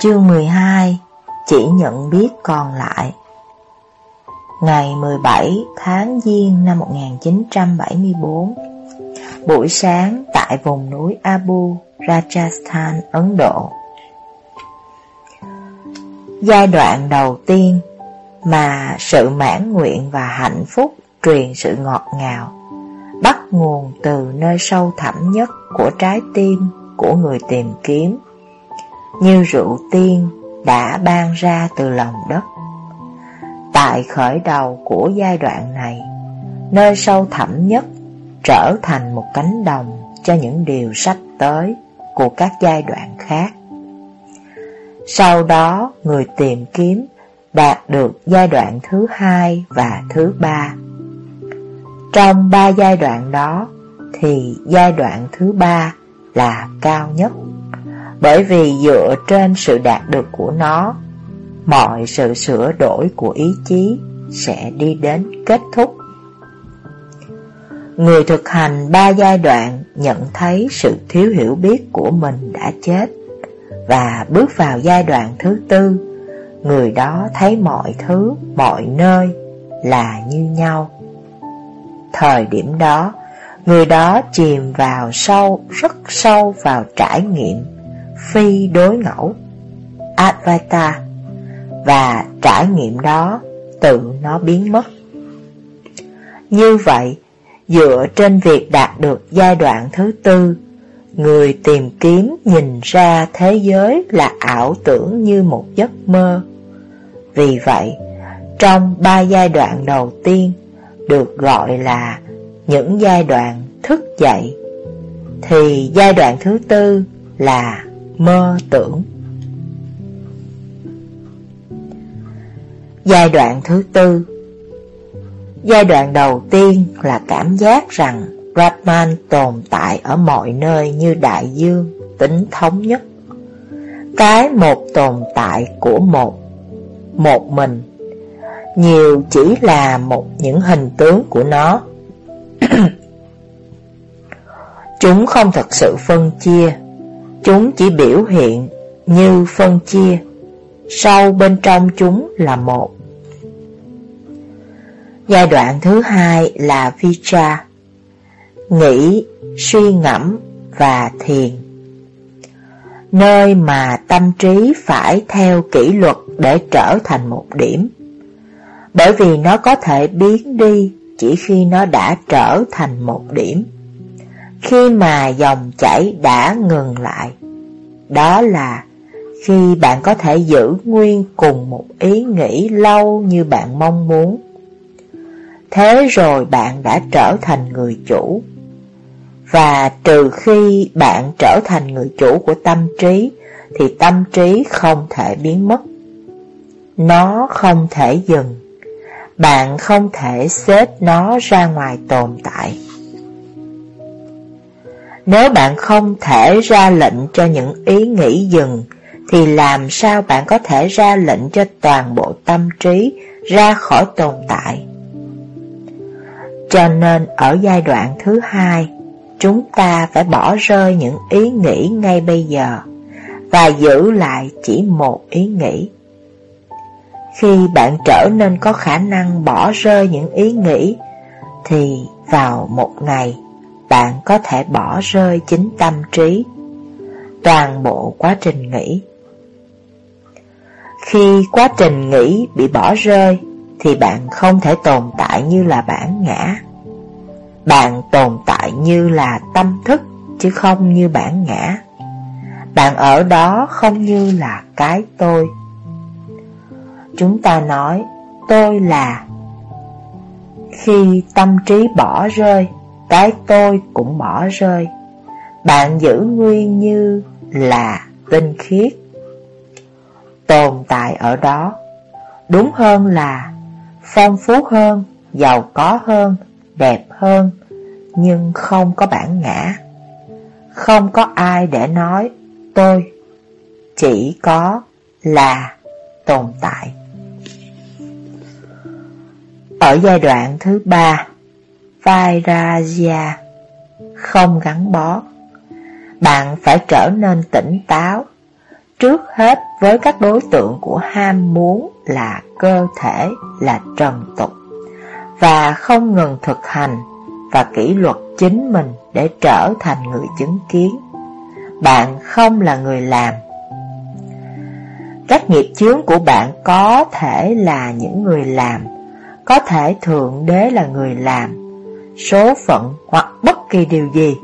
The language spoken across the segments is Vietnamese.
Chương 12 Chỉ nhận biết còn lại. Ngày 17 tháng Giêng năm 1974 Buổi sáng tại vùng núi Abu, Rajasthan, Ấn Độ. Giai đoạn đầu tiên mà sự mãn nguyện và hạnh phúc truyền sự ngọt ngào bắt nguồn từ nơi sâu thẳm nhất của trái tim của người tìm kiếm như rượu tiên đã ban ra từ lòng đất. Tại khởi đầu của giai đoạn này, nơi sâu thẳm nhất trở thành một cánh đồng cho những điều sắp tới của các giai đoạn khác. Sau đó, người tìm kiếm đạt được giai đoạn thứ hai và thứ ba. Trong ba giai đoạn đó, thì giai đoạn thứ ba là cao nhất bởi vì dựa trên sự đạt được của nó, mọi sự sửa đổi của ý chí sẽ đi đến kết thúc. Người thực hành ba giai đoạn nhận thấy sự thiếu hiểu biết của mình đã chết và bước vào giai đoạn thứ tư, người đó thấy mọi thứ, mọi nơi là như nhau. Thời điểm đó, người đó chìm vào sâu, rất sâu vào trải nghiệm phi đối ngẫu Advaita và trải nghiệm đó tự nó biến mất. Như vậy, dựa trên việc đạt được giai đoạn thứ tư, người tìm kiếm nhìn ra thế giới là ảo tưởng như một giấc mơ. Vì vậy, trong ba giai đoạn đầu tiên được gọi là những giai đoạn thức dậy, thì giai đoạn thứ tư là mơ tưởng. Giai đoạn thứ tư Giai đoạn đầu tiên là cảm giác rằng Brahman tồn tại ở mọi nơi như đại dương, tính thống nhất. Cái một tồn tại của một, một mình, nhiều chỉ là một những hình tướng của nó. Chúng không thật sự phân chia Chúng chỉ biểu hiện như phân chia, sâu bên trong chúng là một. Giai đoạn thứ hai là Vicha, nghĩ, suy ngẫm và thiền. Nơi mà tâm trí phải theo kỷ luật để trở thành một điểm. Bởi vì nó có thể biến đi chỉ khi nó đã trở thành một điểm. Khi mà dòng chảy đã ngừng lại, đó là khi bạn có thể giữ nguyên cùng một ý nghĩ lâu như bạn mong muốn. Thế rồi bạn đã trở thành người chủ. Và trừ khi bạn trở thành người chủ của tâm trí, thì tâm trí không thể biến mất. Nó không thể dừng. Bạn không thể xếp nó ra ngoài tồn tại. Nếu bạn không thể ra lệnh cho những ý nghĩ dừng, thì làm sao bạn có thể ra lệnh cho toàn bộ tâm trí ra khỏi tồn tại? Cho nên ở giai đoạn thứ hai, chúng ta phải bỏ rơi những ý nghĩ ngay bây giờ và giữ lại chỉ một ý nghĩ. Khi bạn trở nên có khả năng bỏ rơi những ý nghĩ, thì vào một ngày bạn có thể bỏ rơi chính tâm trí, toàn bộ quá trình nghĩ. Khi quá trình nghĩ bị bỏ rơi, thì bạn không thể tồn tại như là bản ngã. Bạn tồn tại như là tâm thức, chứ không như bản ngã. Bạn ở đó không như là cái tôi. Chúng ta nói, tôi là. Khi tâm trí bỏ rơi, cái tôi cũng bỏ rơi. Bạn giữ nguyên như là tinh khiết. Tồn tại ở đó, đúng hơn là phong phú hơn, giàu có hơn, đẹp hơn, nhưng không có bản ngã. Không có ai để nói tôi, chỉ có là tồn tại. Ở giai đoạn thứ ba, Vairagya không gắn bó. Bạn phải trở nên tỉnh táo, trước hết với các đối tượng của ham muốn là cơ thể, là trần tục, và không ngừng thực hành và kỷ luật chính mình để trở thành người chứng kiến. Bạn không là người làm. Các nghiệp chướng của bạn có thể là những người làm, có thể Thượng Đế là người làm, số phận hoặc bất kỳ điều gì,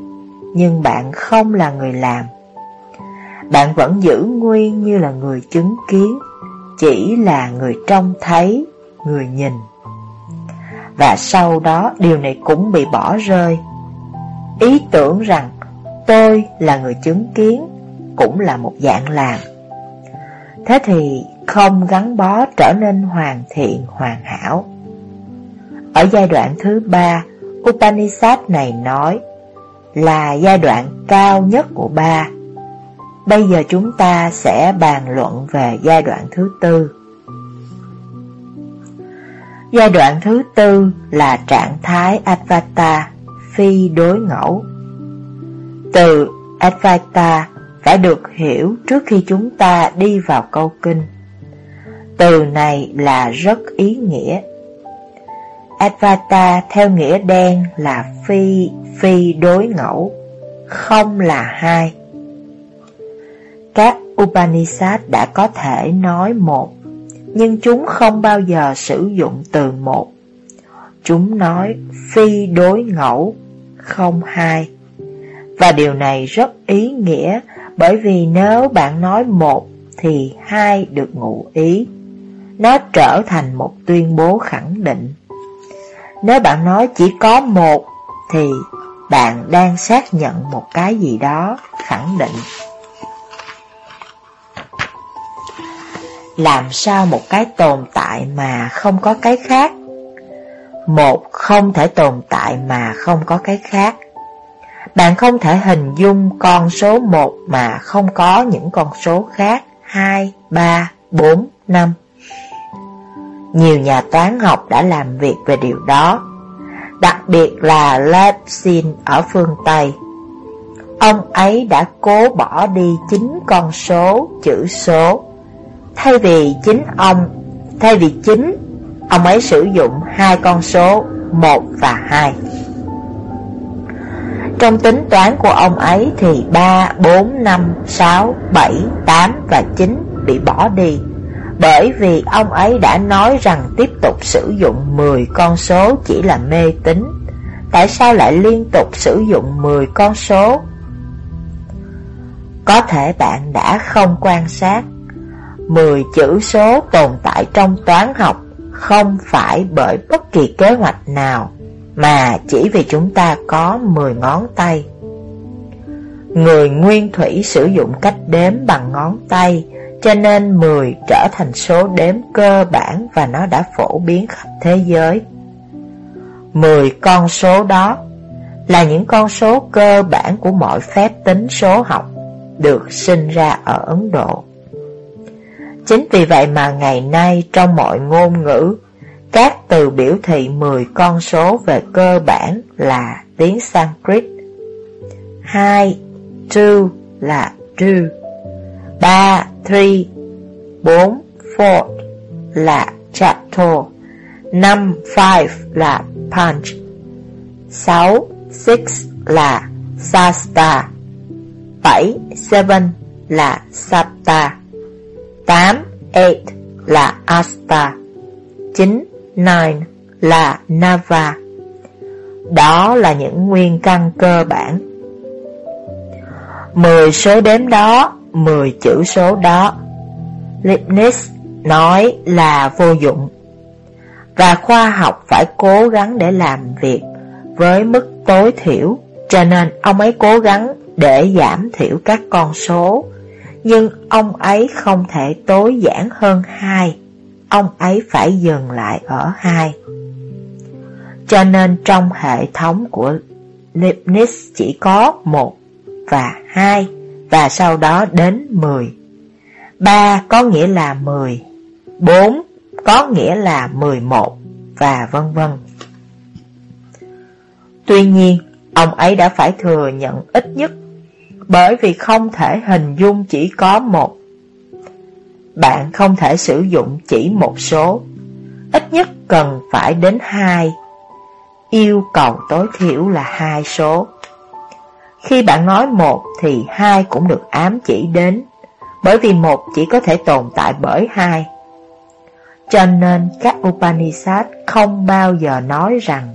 nhưng bạn không là người làm. Bạn vẫn giữ nguyên như là người chứng kiến, chỉ là người trông thấy, người nhìn. Và sau đó điều này cũng bị bỏ rơi. Ý tưởng rằng tôi là người chứng kiến cũng là một dạng làm. Thế thì không gắn bó trở nên hoàn thiện hoàn hảo. Ở giai đoạn thứ ba, Upanishad này nói là giai đoạn cao nhất của ba. Bây giờ chúng ta sẽ bàn luận về giai đoạn thứ tư. Giai đoạn thứ tư là trạng thái Advaita, phi đối ngẫu. Từ Advaita phải được hiểu trước khi chúng ta đi vào câu kinh. Từ này là rất ý nghĩa. Advaita theo nghĩa đen là phi, phi đối ngẫu, không là hai. Các Upanishad đã có thể nói một, nhưng chúng không bao giờ sử dụng từ một. Chúng nói phi đối ngẫu, không hai. Và điều này rất ý nghĩa bởi vì nếu bạn nói một thì hai được ngụ ý. Nó trở thành một tuyên bố khẳng định. Nếu bạn nói chỉ có một thì bạn đang xác nhận một cái gì đó khẳng định. Làm sao một cái tồn tại mà không có cái khác? Một không thể tồn tại mà không có cái khác. Bạn không thể hình dung con số 1 mà không có những con số khác 2, 3, 4, 5. Nhiều nhà toán học đã làm việc về điều đó, đặc biệt là Leibniz ở phương Tây. Ông ấy đã cố bỏ đi chính con số, chữ số. Thay vì chính ông, thay vì chính, ông ấy sử dụng hai con số 1 và 2. Trong tính toán của ông ấy thì 3, 4, 5, 6, 7, 8 và 9 bị bỏ đi bởi vì ông ấy đã nói rằng tiếp tục sử dụng 10 con số chỉ là mê tín Tại sao lại liên tục sử dụng 10 con số? Có thể bạn đã không quan sát 10 chữ số tồn tại trong toán học không phải bởi bất kỳ kế hoạch nào mà chỉ vì chúng ta có 10 ngón tay. Người nguyên thủy sử dụng cách đếm bằng ngón tay, cho nên 10 trở thành số đếm cơ bản và nó đã phổ biến khắp thế giới. 10 con số đó là những con số cơ bản của mọi phép tính số học được sinh ra ở Ấn Độ. Chính vì vậy mà ngày nay trong mọi ngôn ngữ các từ biểu thị 10 con số về cơ bản là tiếng Sanskrit. 2, 2 là two. 3, 3, 4, 4 là chato. 5, 5 là punch. 6, 6 là sasta. 7, 7 là sapta. 8, 8 là asta. 9, Nine là Nava. Đó là những nguyên căn cơ bản. Mười số đếm đó, mười chữ số đó. Leibniz nói là vô dụng. Và khoa học phải cố gắng để làm việc với mức tối thiểu, cho nên ông ấy cố gắng để giảm thiểu các con số, nhưng ông ấy không thể tối giản hơn hai ông ấy phải dừng lại ở hai. Cho nên trong hệ thống của Leibniz chỉ có một và hai và sau đó đến mười. Ba có nghĩa là mười, bốn có nghĩa là mười một và vân vân. Tuy nhiên, ông ấy đã phải thừa nhận ít nhất bởi vì không thể hình dung chỉ có một bạn không thể sử dụng chỉ một số, ít nhất cần phải đến hai. Yêu cầu tối thiểu là hai số. Khi bạn nói một thì hai cũng được ám chỉ đến, bởi vì một chỉ có thể tồn tại bởi hai. Cho nên các Upanishad không bao giờ nói rằng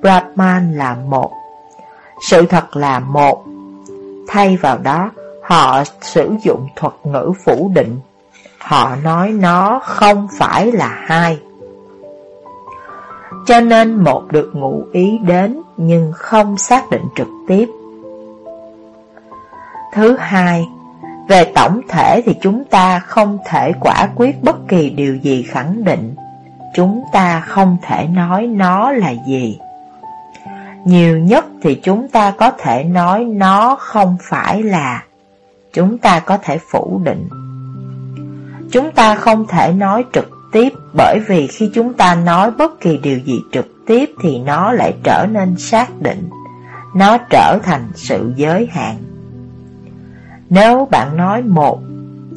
Brahman là một. Sự thật là một. Thay vào đó, họ sử dụng thuật ngữ phủ định. Họ nói nó không phải là hai. Cho nên một được ngụ ý đến nhưng không xác định trực tiếp. Thứ hai, về tổng thể thì chúng ta không thể quả quyết bất kỳ điều gì khẳng định. Chúng ta không thể nói nó là gì. Nhiều nhất thì chúng ta có thể nói nó không phải là. Chúng ta có thể phủ định. Chúng ta không thể nói trực tiếp bởi vì khi chúng ta nói bất kỳ điều gì trực tiếp thì nó lại trở nên xác định. Nó trở thành sự giới hạn. Nếu bạn nói một,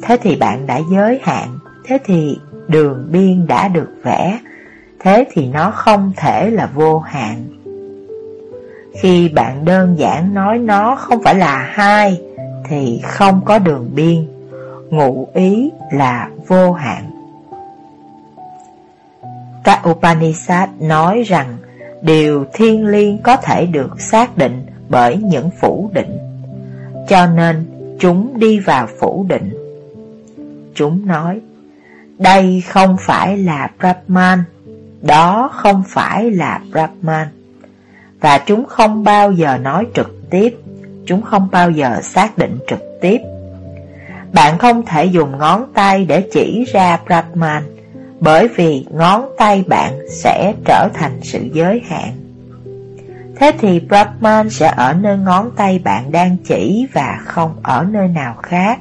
thế thì bạn đã giới hạn, thế thì đường biên đã được vẽ, thế thì nó không thể là vô hạn. Khi bạn đơn giản nói nó không phải là hai, thì không có đường biên, ngụ ý là vô hạn. Các Upanishad nói rằng điều thiên liêng có thể được xác định bởi những phủ định. Cho nên Chúng đi vào phủ định. Chúng nói, Đây không phải là Brahman, Đó không phải là Brahman. Và chúng không bao giờ nói trực tiếp, Chúng không bao giờ xác định trực tiếp. Bạn không thể dùng ngón tay để chỉ ra Brahman, Bởi vì ngón tay bạn sẽ trở thành sự giới hạn. Thế thì Brahman sẽ ở nơi ngón tay bạn đang chỉ và không ở nơi nào khác.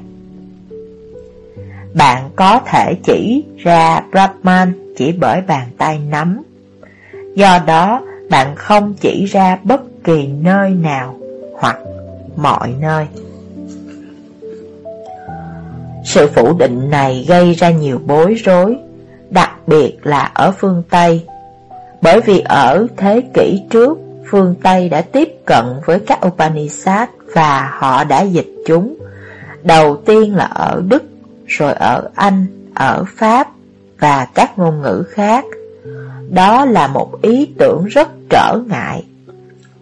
Bạn có thể chỉ ra Brahman chỉ bởi bàn tay nắm. Do đó, bạn không chỉ ra bất kỳ nơi nào hoặc mọi nơi. Sự phủ định này gây ra nhiều bối rối, đặc biệt là ở phương Tây, bởi vì ở thế kỷ trước, phương Tây đã tiếp cận với các Upanishad và họ đã dịch chúng. Đầu tiên là ở Đức, rồi ở Anh, ở Pháp và các ngôn ngữ khác. Đó là một ý tưởng rất trở ngại,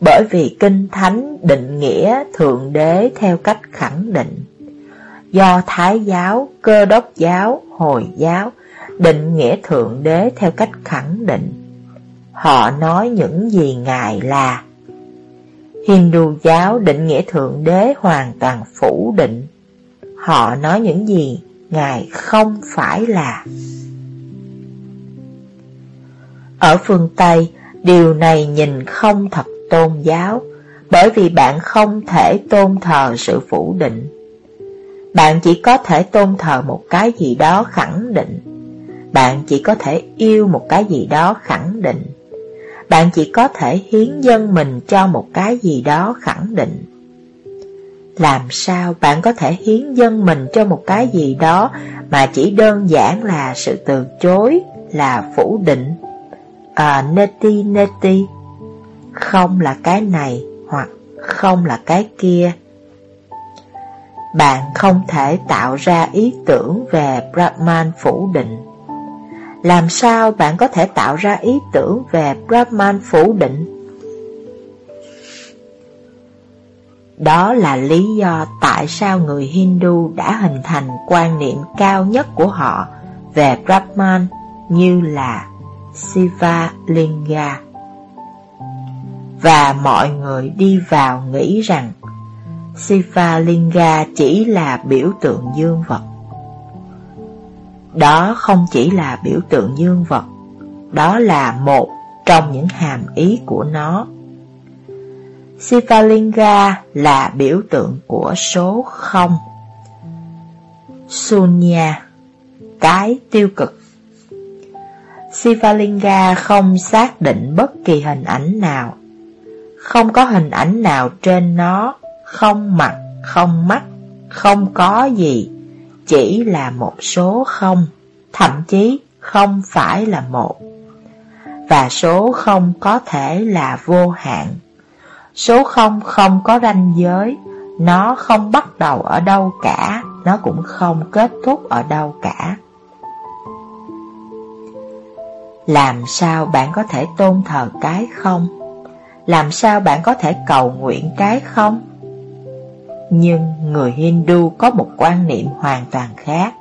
bởi vì Kinh Thánh định nghĩa Thượng Đế theo cách khẳng định. Do Thái giáo, Cơ đốc giáo, Hồi giáo định nghĩa Thượng Đế theo cách khẳng định Họ nói những gì Ngài là. Hindu giáo định nghĩa Thượng Đế hoàn toàn phủ định. Họ nói những gì Ngài không phải là. Ở phương Tây, điều này nhìn không thật tôn giáo Bởi vì bạn không thể tôn thờ sự phủ định. Bạn chỉ có thể tôn thờ một cái gì đó khẳng định. Bạn chỉ có thể yêu một cái gì đó khẳng định bạn chỉ có thể hiến dân mình cho một cái gì đó khẳng định. Làm sao bạn có thể hiến dân mình cho một cái gì đó mà chỉ đơn giản là sự từ chối, là phủ định? À, neti neti, không là cái này hoặc không là cái kia. Bạn không thể tạo ra ý tưởng về Brahman phủ định làm sao bạn có thể tạo ra ý tưởng về Brahman phủ định? Đó là lý do tại sao người Hindu đã hình thành quan niệm cao nhất của họ về Brahman như là Siva Linga. Và mọi người đi vào nghĩ rằng Siva Linga chỉ là biểu tượng dương vật. Đó không chỉ là biểu tượng dương vật, đó là một trong những hàm ý của nó. Sivalinga là biểu tượng của số không. Sunya, cái tiêu cực. Sivalinga không xác định bất kỳ hình ảnh nào. Không có hình ảnh nào trên nó, không mặt, không mắt, không có gì chỉ là một số không, thậm chí không phải là một. Và số không có thể là vô hạn. Số không không có ranh giới, nó không bắt đầu ở đâu cả, nó cũng không kết thúc ở đâu cả. Làm sao bạn có thể tôn thờ cái không? Làm sao bạn có thể cầu nguyện cái không? Nhưng người Hindu có một quan niệm hoàn toàn khác.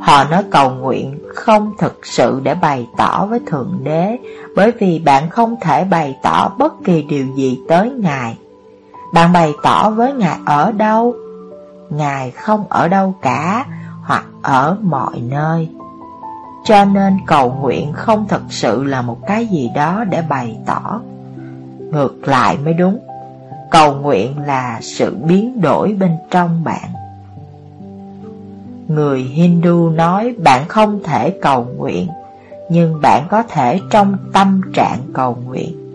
Họ nói cầu nguyện không thực sự để bày tỏ với Thượng Đế, bởi vì bạn không thể bày tỏ bất kỳ điều gì tới Ngài. Bạn bày tỏ với Ngài ở đâu? Ngài không ở đâu cả, hoặc ở mọi nơi. Cho nên cầu nguyện không thật sự là một cái gì đó để bày tỏ. Ngược lại mới đúng. Cầu nguyện là sự biến đổi bên trong bạn. Người Hindu nói bạn không thể cầu nguyện, nhưng bạn có thể trong tâm trạng cầu nguyện.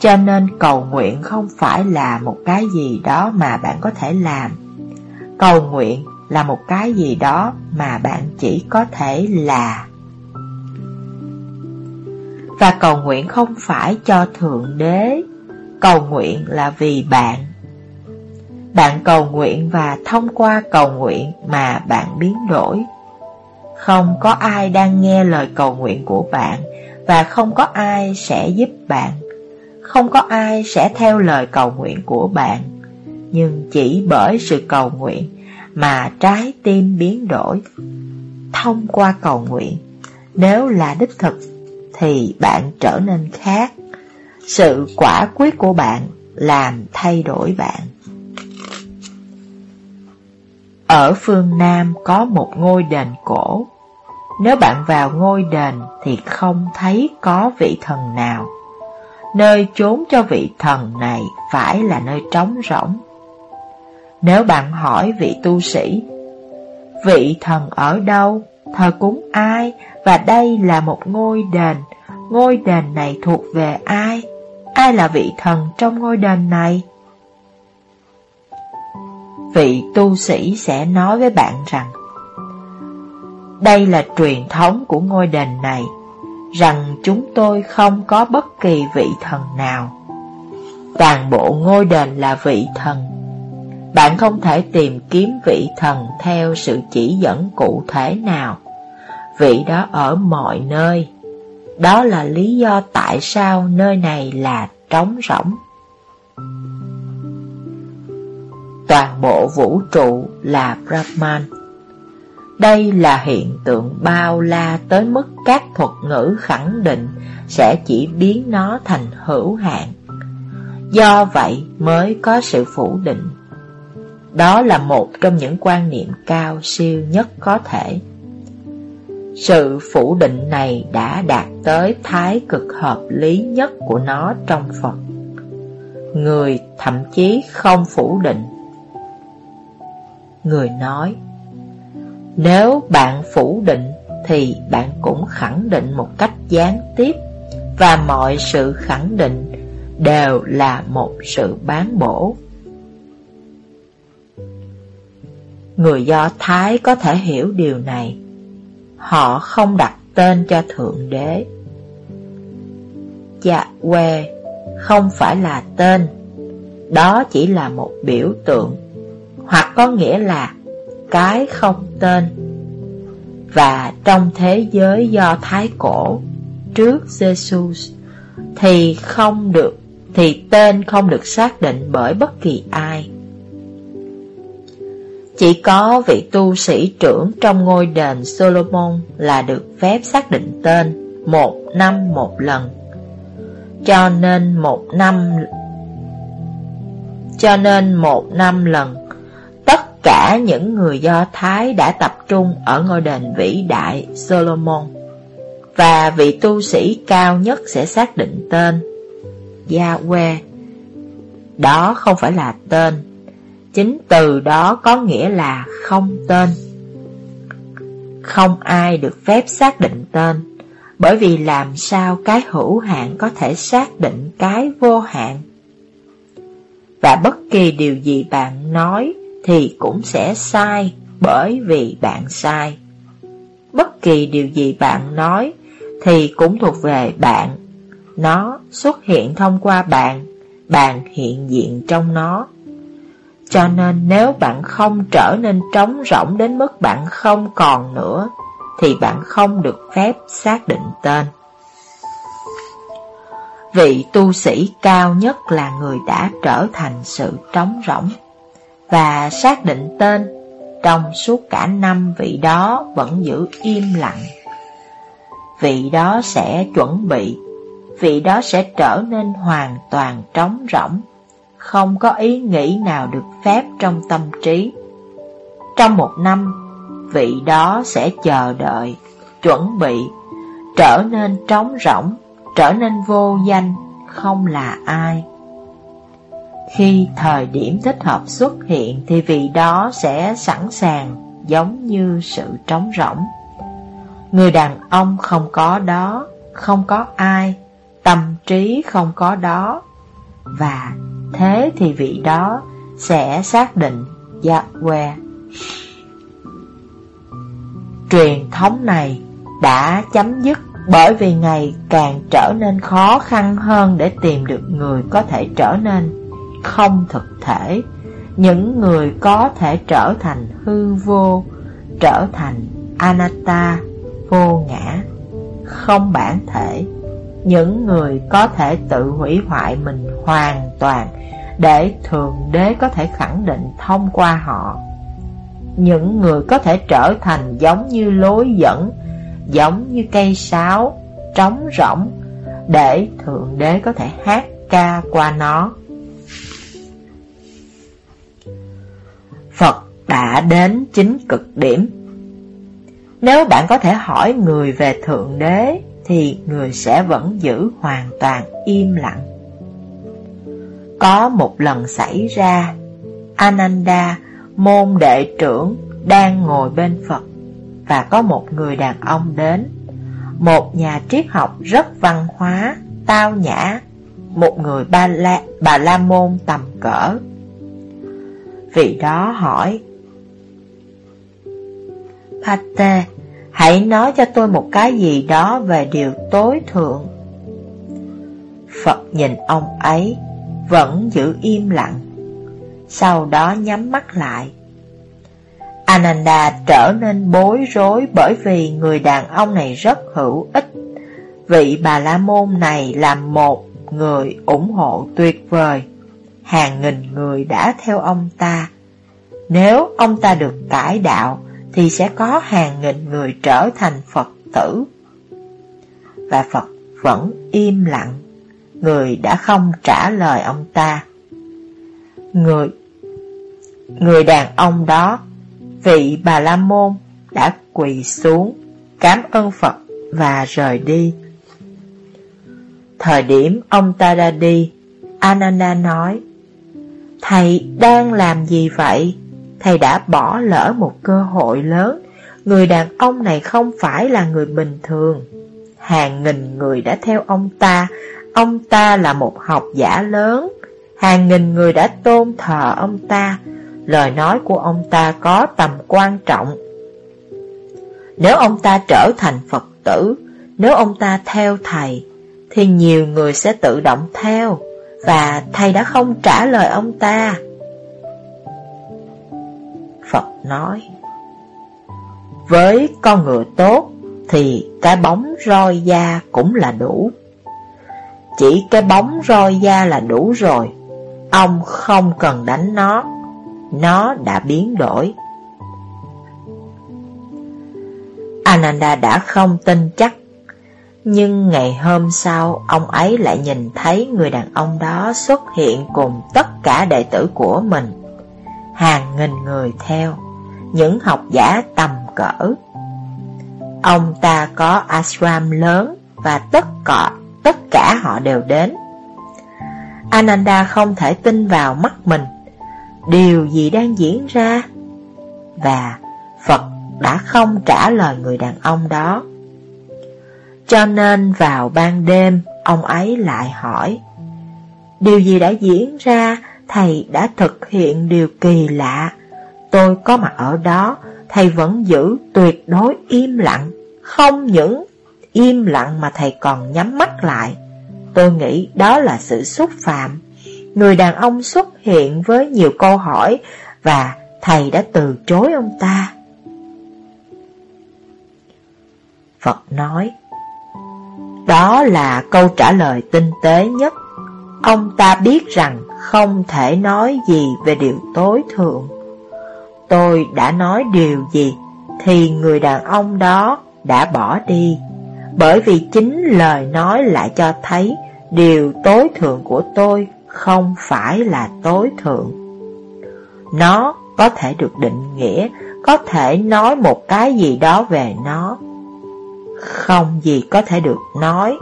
Cho nên cầu nguyện không phải là một cái gì đó mà bạn có thể làm. Cầu nguyện là một cái gì đó mà bạn chỉ có thể là. Và cầu nguyện không phải cho Thượng Đế, cầu nguyện là vì bạn. Bạn cầu nguyện và thông qua cầu nguyện mà bạn biến đổi. Không có ai đang nghe lời cầu nguyện của bạn và không có ai sẽ giúp bạn. Không có ai sẽ theo lời cầu nguyện của bạn. Nhưng chỉ bởi sự cầu nguyện mà trái tim biến đổi. Thông qua cầu nguyện, nếu là đích thực thì bạn trở nên khác. Sự quả quyết của bạn làm thay đổi bạn. Ở phương Nam có một ngôi đền cổ. Nếu bạn vào ngôi đền thì không thấy có vị thần nào. Nơi trốn cho vị thần này phải là nơi trống rỗng. Nếu bạn hỏi vị tu sĩ, vị thần ở đâu, thờ cúng ai, và đây là một ngôi đền, ngôi đền này thuộc về ai? Ai là vị thần trong ngôi đền này? Vị tu sĩ sẽ nói với bạn rằng, Đây là truyền thống của ngôi đền này, Rằng chúng tôi không có bất kỳ vị thần nào. Toàn bộ ngôi đền là vị thần. Bạn không thể tìm kiếm vị thần theo sự chỉ dẫn cụ thể nào. Vị đó ở mọi nơi đó là lý do tại sao nơi này là trống rỗng. Toàn bộ vũ trụ là Brahman. Đây là hiện tượng bao la tới mức các thuật ngữ khẳng định sẽ chỉ biến nó thành hữu hạn. Do vậy mới có sự phủ định. Đó là một trong những quan niệm cao siêu nhất có thể. Sự phủ định này đã đạt tới thái cực hợp lý nhất của nó trong Phật. Người thậm chí không phủ định. Người nói, nếu bạn phủ định thì bạn cũng khẳng định một cách gián tiếp và mọi sự khẳng định đều là một sự bán bổ. Người Do Thái có thể hiểu điều này Họ không đặt tên cho Thượng Đế. Yahweh không phải là tên, Đó chỉ là một biểu tượng, Hoặc có nghĩa là cái không tên. Và trong thế giới do Thái cổ Trước Jesus Thì không được, Thì tên không được xác định bởi bất kỳ ai chỉ có vị tu sĩ trưởng trong ngôi đền Solomon là được phép xác định tên một năm một lần. Cho nên một năm, Cho nên một năm lần, Tất cả những người Do Thái đã tập trung ở ngôi đền vĩ đại Solomon Và vị tu sĩ cao nhất sẽ xác định tên Yahweh Đó không phải là tên Chính từ đó có nghĩa là không tên Không ai được phép xác định tên Bởi vì làm sao cái hữu hạn có thể xác định cái vô hạn Và bất kỳ điều gì bạn nói thì cũng sẽ sai bởi vì bạn sai. Bất kỳ điều gì bạn nói thì cũng thuộc về bạn. Nó xuất hiện thông qua bạn, bạn hiện diện trong nó. Cho nên nếu bạn không trở nên trống rỗng đến mức bạn không còn nữa, thì bạn không được phép xác định tên. Vị tu sĩ cao nhất là người đã trở thành sự trống rỗng và xác định tên trong suốt cả năm vị đó vẫn giữ im lặng. Vị đó sẽ chuẩn bị, vị đó sẽ trở nên hoàn toàn trống rỗng, không có ý nghĩ nào được phép trong tâm trí. Trong một năm, vị đó sẽ chờ đợi, chuẩn bị, trở nên trống rỗng, trở nên vô danh, không là ai. Khi thời điểm thích hợp xuất hiện thì vị đó sẽ sẵn sàng giống như sự trống rỗng. Người đàn ông không có đó, không có ai, tâm trí không có đó. Và thế thì vị đó sẽ xác định Yahweh. Truyền thống này đã chấm dứt bởi vì ngày càng trở nên khó khăn hơn để tìm được người có thể trở nên không thực thể, những người có thể trở thành hư vô, trở thành anatta, vô ngã, không bản thể, những người có thể tự hủy hoại mình hoàn toàn để Thượng Đế có thể khẳng định thông qua họ. Những người có thể trở thành giống như lối dẫn, giống như cây sáo, trống rỗng, để Thượng Đế có thể hát ca qua nó. Phật đã đến chính cực điểm. Nếu bạn có thể hỏi người về Thượng Đế, thì người sẽ vẫn giữ hoàn toàn im lặng. Có một lần xảy ra, Ananda, môn đệ trưởng, đang ngồi bên Phật, và có một người đàn ông đến, một nhà triết học rất văn hóa, tao nhã, một người ba la, bà la môn tầm cỡ. Vị đó hỏi Pate, hãy nói cho tôi một cái gì đó về điều tối thượng. Phật nhìn ông ấy, vẫn giữ im lặng. Sau đó nhắm mắt lại. Ananda trở nên bối rối bởi vì người đàn ông này rất hữu ích. Vị bà la môn này là một người ủng hộ tuyệt vời hàng nghìn người đã theo ông ta. Nếu ông ta được cải đạo, thì sẽ có hàng nghìn người trở thành Phật tử. Và Phật vẫn im lặng, người đã không trả lời ông ta. Người người đàn ông đó, vị Bà La Môn, đã quỳ xuống, cảm ơn Phật và rời đi. Thời điểm ông ta ra đi, Ananda nói, Thầy đang làm gì vậy? Thầy đã bỏ lỡ một cơ hội lớn. Người đàn ông này không phải là người bình thường. Hàng nghìn người đã theo ông ta. Ông ta là một học giả lớn. Hàng nghìn người đã tôn thờ ông ta. Lời nói của ông ta có tầm quan trọng. Nếu ông ta trở thành Phật tử, nếu ông ta theo thầy, thì nhiều người sẽ tự động theo. Và thầy đã không trả lời ông ta Phật nói Với con ngựa tốt Thì cái bóng roi da cũng là đủ Chỉ cái bóng roi da là đủ rồi Ông không cần đánh nó Nó đã biến đổi Ananda đã không tin chắc nhưng ngày hôm sau, ông ấy lại nhìn thấy người đàn ông đó xuất hiện cùng tất cả đệ tử của mình. Hàng nghìn người theo, những học giả tầm cỡ. Ông ta có ashram lớn và tất cả, tất cả họ đều đến. Ananda không thể tin vào mắt mình. Điều gì đang diễn ra? Và Phật đã không trả lời người đàn ông đó. Cho nên vào ban đêm, ông ấy lại hỏi, Điều gì đã diễn ra, thầy đã thực hiện điều kỳ lạ. Tôi có mặt ở đó, thầy vẫn giữ tuyệt đối im lặng, không những im lặng mà thầy còn nhắm mắt lại. Tôi nghĩ đó là sự xúc phạm. Người đàn ông xuất hiện với nhiều câu hỏi và thầy đã từ chối ông ta. Phật nói, đó là câu trả lời tinh tế nhất. Ông ta biết rằng không thể nói gì về điều tối thượng. Tôi đã nói điều gì thì người đàn ông đó đã bỏ đi, bởi vì chính lời nói lại cho thấy điều tối thượng của tôi không phải là tối thượng. Nó có thể được định nghĩa, có thể nói một cái gì đó về nó. Không gì có thể được nói,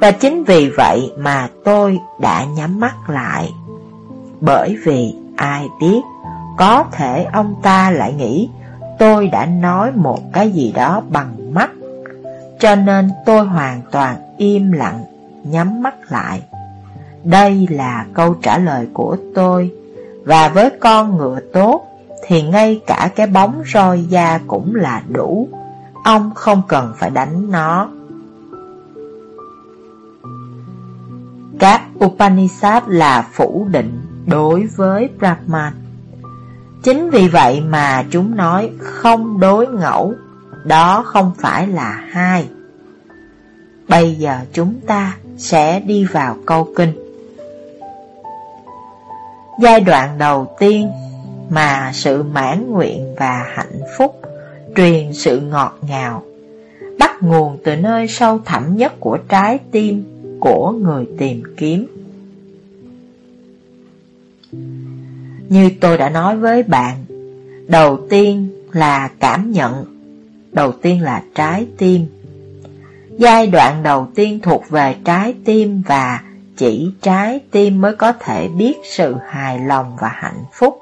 và chính vì vậy mà tôi đã nhắm mắt lại. Bởi vì ai biết, có thể ông ta lại nghĩ tôi đã nói một cái gì đó bằng mắt, cho nên tôi hoàn toàn im lặng, nhắm mắt lại. Đây là câu trả lời của tôi, và với con ngựa tốt thì ngay cả cái bóng roi da cũng là đủ, ông không cần phải đánh nó. Các Upanishad là phủ định đối với Brahman. Chính vì vậy mà chúng nói không đối ngẫu, đó không phải là hai. Bây giờ chúng ta sẽ đi vào câu kinh. Giai đoạn đầu tiên mà sự mãn nguyện và hạnh phúc truyền sự ngọt ngào, bắt nguồn từ nơi sâu thẳm nhất của trái tim của người tìm kiếm. Như tôi đã nói với bạn, đầu tiên là cảm nhận, đầu tiên là trái tim. Giai đoạn đầu tiên thuộc về trái tim và chỉ trái tim mới có thể biết sự hài lòng và hạnh phúc.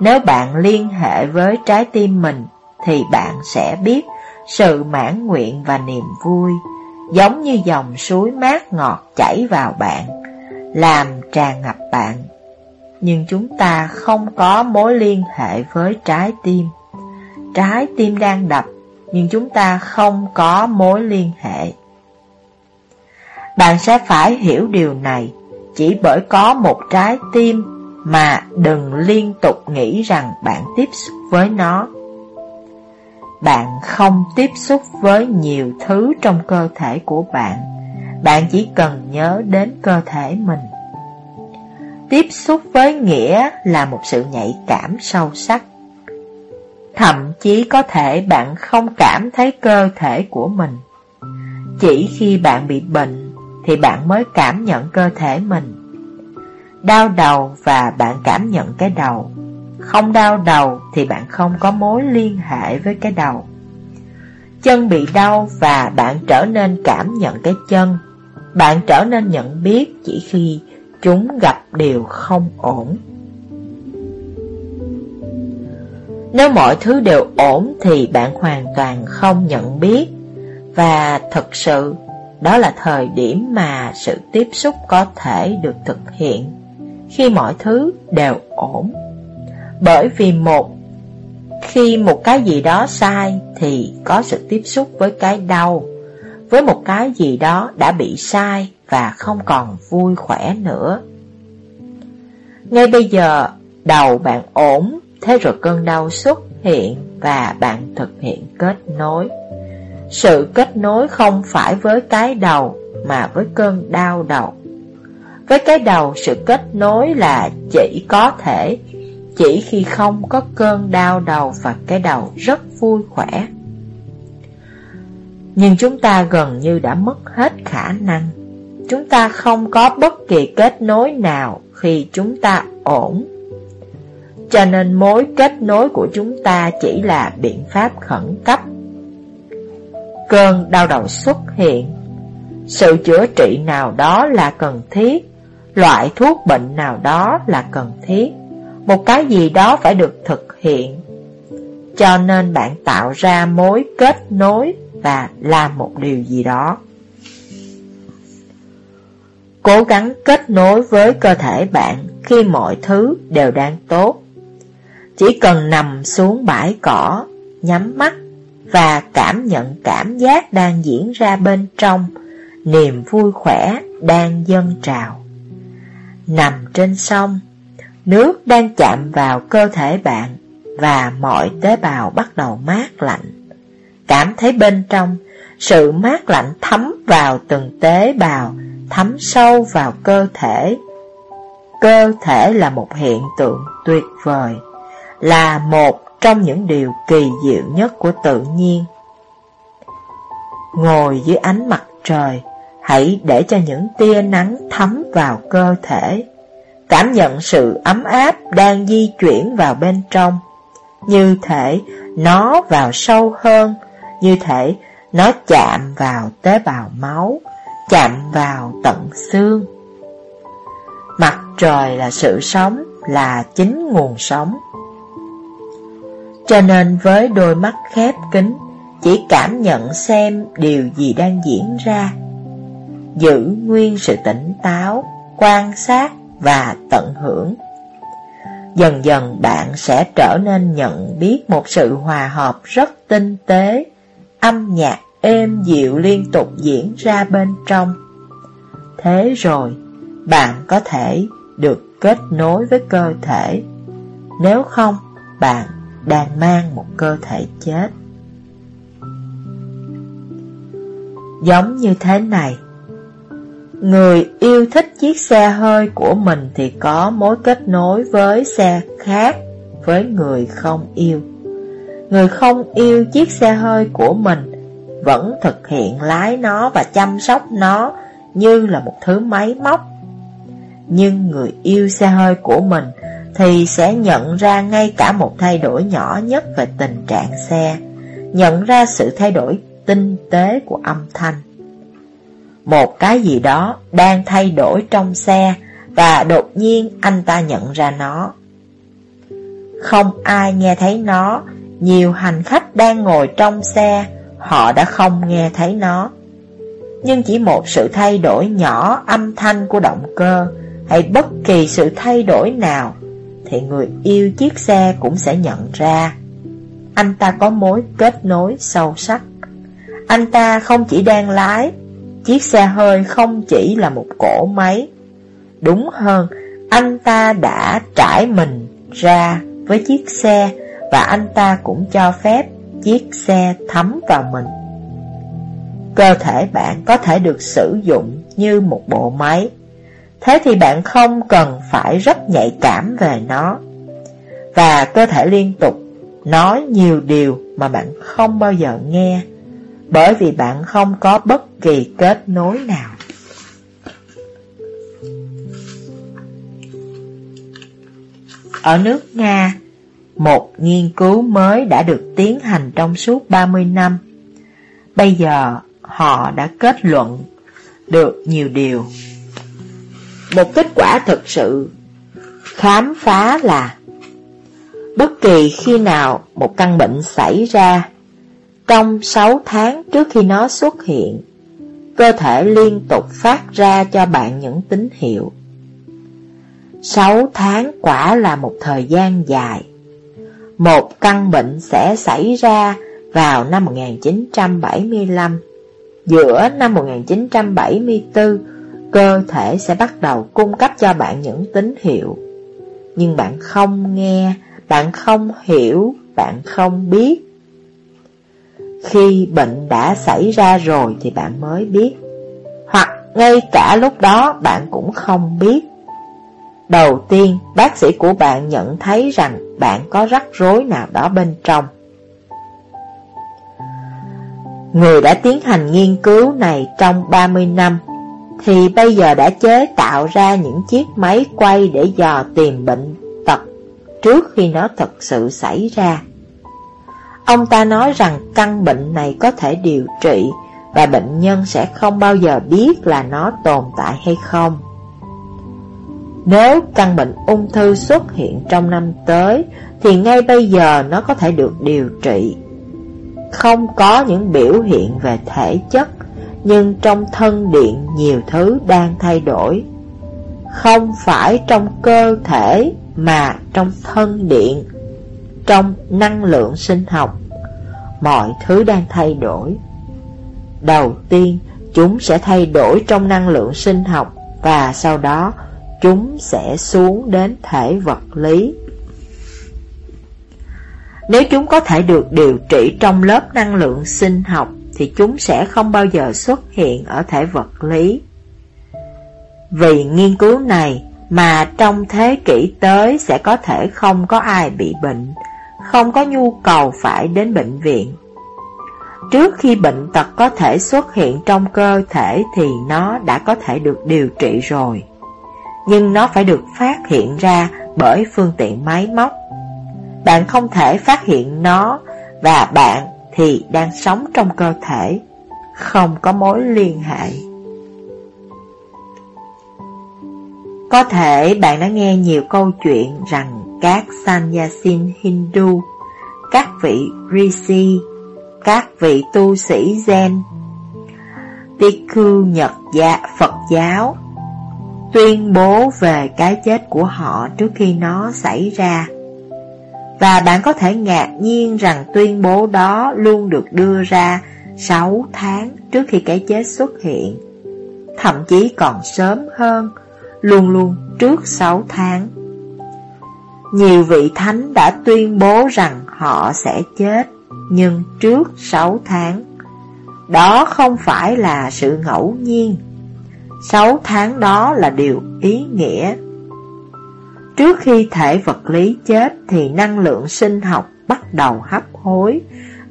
Nếu bạn liên hệ với trái tim mình thì bạn sẽ biết sự mãn nguyện và niềm vui, giống như dòng suối mát ngọt chảy vào bạn, làm tràn ngập bạn. Nhưng chúng ta không có mối liên hệ với trái tim. Trái tim đang đập, nhưng chúng ta không có mối liên hệ. Bạn sẽ phải hiểu điều này, chỉ bởi có một trái tim mà đừng liên tục nghĩ rằng bạn tiếp xúc với nó. Bạn không tiếp xúc với nhiều thứ trong cơ thể của bạn, bạn chỉ cần nhớ đến cơ thể mình. Tiếp xúc với nghĩa là một sự nhạy cảm sâu sắc. Thậm chí có thể bạn không cảm thấy cơ thể của mình. Chỉ khi bạn bị bệnh thì bạn mới cảm nhận cơ thể mình. Đau đầu và bạn cảm nhận cái đầu. Không đau đầu thì bạn không có mối liên hệ với cái đầu. Chân bị đau và bạn trở nên cảm nhận cái chân. Bạn trở nên nhận biết chỉ khi chúng gặp điều không ổn. Nếu mọi thứ đều ổn thì bạn hoàn toàn không nhận biết. Và thật sự, đó là thời điểm mà sự tiếp xúc có thể được thực hiện Khi mọi thứ đều ổn. Bởi vì một, khi một cái gì đó sai thì có sự tiếp xúc với cái đau. Với một cái gì đó đã bị sai và không còn vui khỏe nữa Ngay bây giờ, đầu bạn ổn, Thế rồi cơn đau xuất hiện và bạn thực hiện kết nối. Sự kết nối không phải với cái đầu mà với cơn đau đầu. Với cái đầu, sự kết nối là chỉ có thể, chỉ khi không có cơn đau đầu và cái đầu rất vui khỏe. Nhưng chúng ta gần như đã mất hết khả năng. Chúng ta không có bất kỳ kết nối nào khi chúng ta ổn cho nên mối kết nối của chúng ta chỉ là biện pháp khẩn cấp. Cơn đau đầu xuất hiện, sự chữa trị nào đó là cần thiết, loại thuốc bệnh nào đó là cần thiết, một cái gì đó phải được thực hiện. Cho nên bạn tạo ra mối kết nối và làm một điều gì đó. Cố gắng kết nối với cơ thể bạn khi mọi thứ đều đang tốt Chỉ cần nằm xuống bãi cỏ, nhắm mắt và cảm nhận cảm giác đang diễn ra bên trong, niềm vui khỏe đang dâng trào. Nằm trên sông, nước đang chạm vào cơ thể bạn và mọi tế bào bắt đầu mát lạnh. Cảm thấy bên trong, sự mát lạnh thấm vào từng tế bào, thấm sâu vào cơ thể. Cơ thể là một hiện tượng tuyệt vời, là một trong những điều kỳ diệu nhất của tự nhiên. Ngồi dưới ánh mặt trời, hãy để cho những tia nắng thấm vào cơ thể. Cảm nhận sự ấm áp đang di chuyển vào bên trong. Như thể nó vào sâu hơn, như thể nó chạm vào tế bào máu, chạm vào tận xương. Mặt trời là sự sống, là chính nguồn sống. Cho nên với đôi mắt khép kín, chỉ cảm nhận xem điều gì đang diễn ra. Giữ nguyên sự tỉnh táo, quan sát và tận hưởng. Dần dần bạn sẽ trở nên nhận biết một sự hòa hợp rất tinh tế, âm nhạc êm dịu liên tục diễn ra bên trong. Thế rồi, bạn có thể được kết nối với cơ thể. Nếu không, bạn đang mang một cơ thể chết. Giống như thế này, người yêu thích chiếc xe hơi của mình thì có mối kết nối với xe khác với người không yêu. Người không yêu chiếc xe hơi của mình vẫn thực hiện lái nó và chăm sóc nó như là một thứ máy móc. Nhưng người yêu xe hơi của mình thì sẽ nhận ra ngay cả một thay đổi nhỏ nhất về tình trạng xe, nhận ra sự thay đổi tinh tế của âm thanh. Một cái gì đó đang thay đổi trong xe và đột nhiên anh ta nhận ra nó. Không ai nghe thấy nó, nhiều hành khách đang ngồi trong xe, họ đã không nghe thấy nó. Nhưng chỉ một sự thay đổi nhỏ âm thanh của động cơ hay bất kỳ sự thay đổi nào thì người yêu chiếc xe cũng sẽ nhận ra. Anh ta có mối kết nối sâu sắc. Anh ta không chỉ đang lái, chiếc xe hơi không chỉ là một cỗ máy. Đúng hơn, anh ta đã trải mình ra với chiếc xe và anh ta cũng cho phép chiếc xe thấm vào mình. Cơ thể bạn có thể được sử dụng như một bộ máy. Thế thì bạn không cần phải rất nhạy cảm về nó. Và cơ thể liên tục nói nhiều điều mà bạn không bao giờ nghe Bởi vì bạn không có bất kỳ kết nối nào. Ở nước Nga, một nghiên cứu mới đã được tiến hành trong suốt 30 năm. Bây giờ, họ đã kết luận được nhiều điều. Một kết quả thực sự khám phá là Bất kỳ khi nào một căn bệnh xảy ra Trong 6 tháng trước khi nó xuất hiện Cơ thể liên tục phát ra cho bạn những tín hiệu. 6 tháng quả là một thời gian dài. Một căn bệnh sẽ xảy ra vào năm 1975 Giữa năm 1974 cơ thể sẽ bắt đầu cung cấp cho bạn những tín hiệu. Nhưng bạn không nghe, bạn không hiểu, bạn không biết. Khi bệnh đã xảy ra rồi thì bạn mới biết. Hoặc ngay cả lúc đó bạn cũng không biết. Đầu tiên, bác sĩ của bạn nhận thấy rằng bạn có rắc rối nào đó bên trong. Người đã tiến hành nghiên cứu này trong 30 năm thì bây giờ đã chế tạo ra những chiếc máy quay để dò tìm bệnh tật trước khi nó thật sự xảy ra. Ông ta nói rằng căn bệnh này có thể điều trị và bệnh nhân sẽ không bao giờ biết là nó tồn tại hay không. Nếu căn bệnh ung thư xuất hiện trong năm tới thì ngay bây giờ nó có thể được điều trị. Không có những biểu hiện về thể chất nhưng trong thân điện nhiều thứ đang thay đổi. Không phải trong cơ thể mà trong thân điện. trong năng lượng sinh học. Mọi thứ đang thay đổi. Đầu tiên, chúng sẽ thay đổi trong năng lượng sinh học và sau đó chúng sẽ xuống đến thể vật lý. Nếu chúng có thể được điều trị trong lớp năng lượng sinh học thì chúng sẽ không bao giờ xuất hiện ở thể vật lý. Vì nghiên cứu này mà trong thế kỷ tới sẽ có thể không có ai bị bệnh, không có nhu cầu phải đến bệnh viện. Trước khi bệnh tật có thể xuất hiện trong cơ thể thì nó đã có thể được điều trị rồi. Nhưng nó phải được phát hiện ra bởi phương tiện máy móc. Bạn không thể phát hiện nó và bạn thì đang sống trong cơ thể, không có mối liên hệ. Có thể bạn đã nghe nhiều câu chuyện rằng các sannyasin Hindu, các vị Rishi, các vị tu sĩ Zen, Bhikkhu Nhật gia, Phật giáo tuyên bố về cái chết của họ trước khi nó xảy ra. Và bạn có thể ngạc nhiên rằng tuyên bố đó luôn được đưa ra 6 tháng trước khi cái chết xuất hiện, thậm chí còn sớm hơn, luôn luôn trước 6 tháng. Nhiều vị thánh đã tuyên bố rằng họ sẽ chết, nhưng trước 6 tháng. Đó không phải là sự ngẫu nhiên. 6 tháng đó là điều ý nghĩa. Trước khi thể vật lý chết thì năng lượng sinh học bắt đầu hấp hối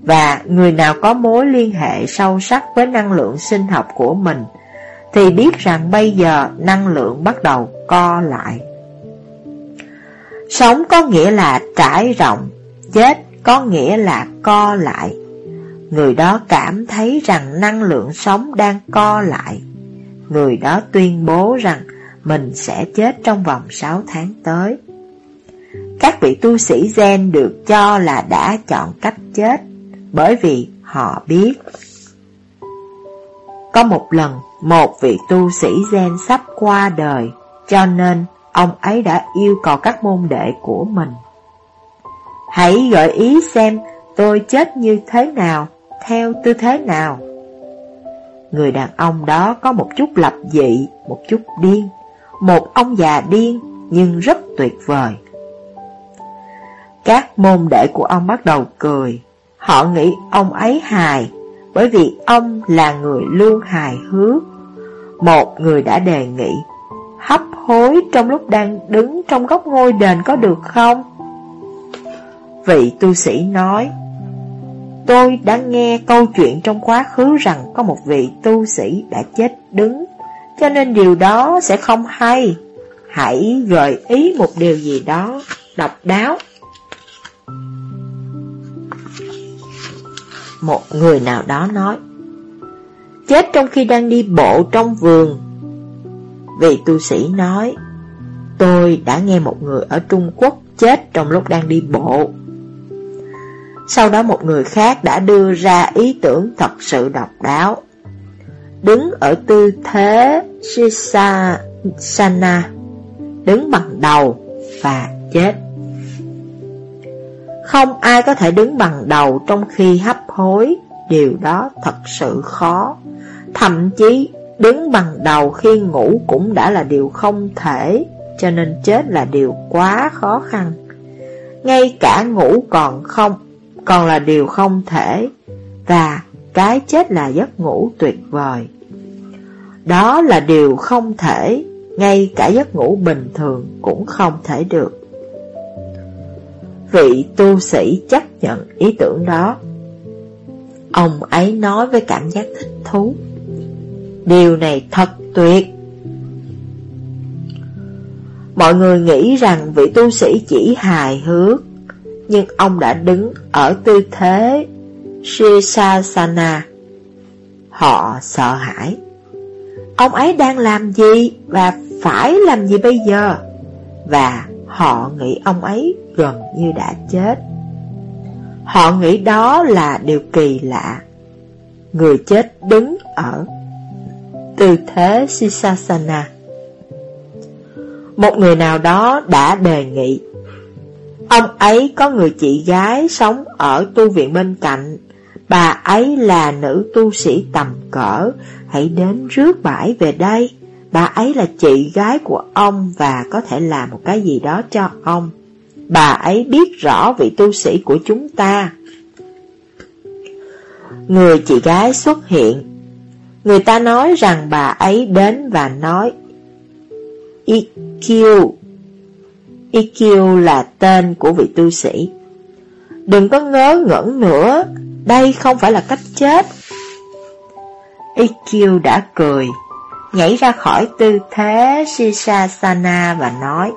và người nào có mối liên hệ sâu sắc với năng lượng sinh học của mình thì biết rằng bây giờ năng lượng bắt đầu co lại. Sống có nghĩa là trải rộng, chết có nghĩa là co lại. Người đó cảm thấy rằng năng lượng sống đang co lại. Người đó tuyên bố rằng mình sẽ chết trong vòng 6 tháng tới. Các vị tu sĩ Zen được cho là đã chọn cách chết bởi vì họ biết. Có một lần, một vị tu sĩ Zen sắp qua đời, cho nên ông ấy đã yêu cầu các môn đệ của mình. Hãy gợi ý xem tôi chết như thế nào, theo tư thế nào. Người đàn ông đó có một chút lập dị, một chút điên, một ông già điên nhưng rất tuyệt vời. Các môn đệ của ông bắt đầu cười, họ nghĩ ông ấy hài, bởi vì ông là người luôn hài hước. Một người đã đề nghị, hấp hối trong lúc đang đứng trong góc ngôi đền có được không? Vị tu sĩ nói, Tôi đã nghe câu chuyện trong quá khứ rằng có một vị tu sĩ đã chết đứng, cho nên điều đó sẽ không hay. Hãy gợi ý một điều gì đó độc đáo. Một người nào đó nói, chết trong khi đang đi bộ trong vườn. Vị tu sĩ nói, tôi đã nghe một người ở Trung Quốc chết trong lúc đang đi bộ. Sau đó một người khác đã đưa ra ý tưởng thật sự độc đáo. Đứng ở tư thế Shisasana, đứng bằng đầu và chết. Không ai có thể đứng bằng đầu trong khi hấp hối, điều đó thật sự khó. Thậm chí đứng bằng đầu khi ngủ cũng đã là điều không thể, cho nên chết là điều quá khó khăn. Ngay cả ngủ còn không còn là điều không thể, và cái chết là giấc ngủ tuyệt vời. Đó là điều không thể, ngay cả giấc ngủ bình thường cũng không thể được. Vị tu sĩ chấp nhận ý tưởng đó. Ông ấy nói với cảm giác thích thú. Điều này thật tuyệt. Mọi người nghĩ rằng vị tu sĩ chỉ hài hước, nhưng ông đã đứng ở tư thế Shishasana. Họ sợ hãi. Ông ấy đang làm gì và phải làm gì bây giờ? Và họ nghĩ ông ấy gần như đã chết. Họ nghĩ đó là điều kỳ lạ. Người chết đứng ở tư thế Sisasana. Một người nào đó đã đề nghị Ông ấy có người chị gái sống ở tu viện bên cạnh, bà ấy là nữ tu sĩ tầm cỡ, hãy đến rước bà ấy về đây. Bà ấy là chị gái của ông và có thể làm một cái gì đó cho ông. Bà ấy biết rõ vị tu sĩ của chúng ta. Người chị gái xuất hiện. Người ta nói rằng bà ấy đến và nói EQ EQ là tên của vị tu sĩ. Đừng có ngớ ngẩn nữa, đây không phải là cách chết. EQ đã cười, nhảy ra khỏi tư thế Shisasana và nói,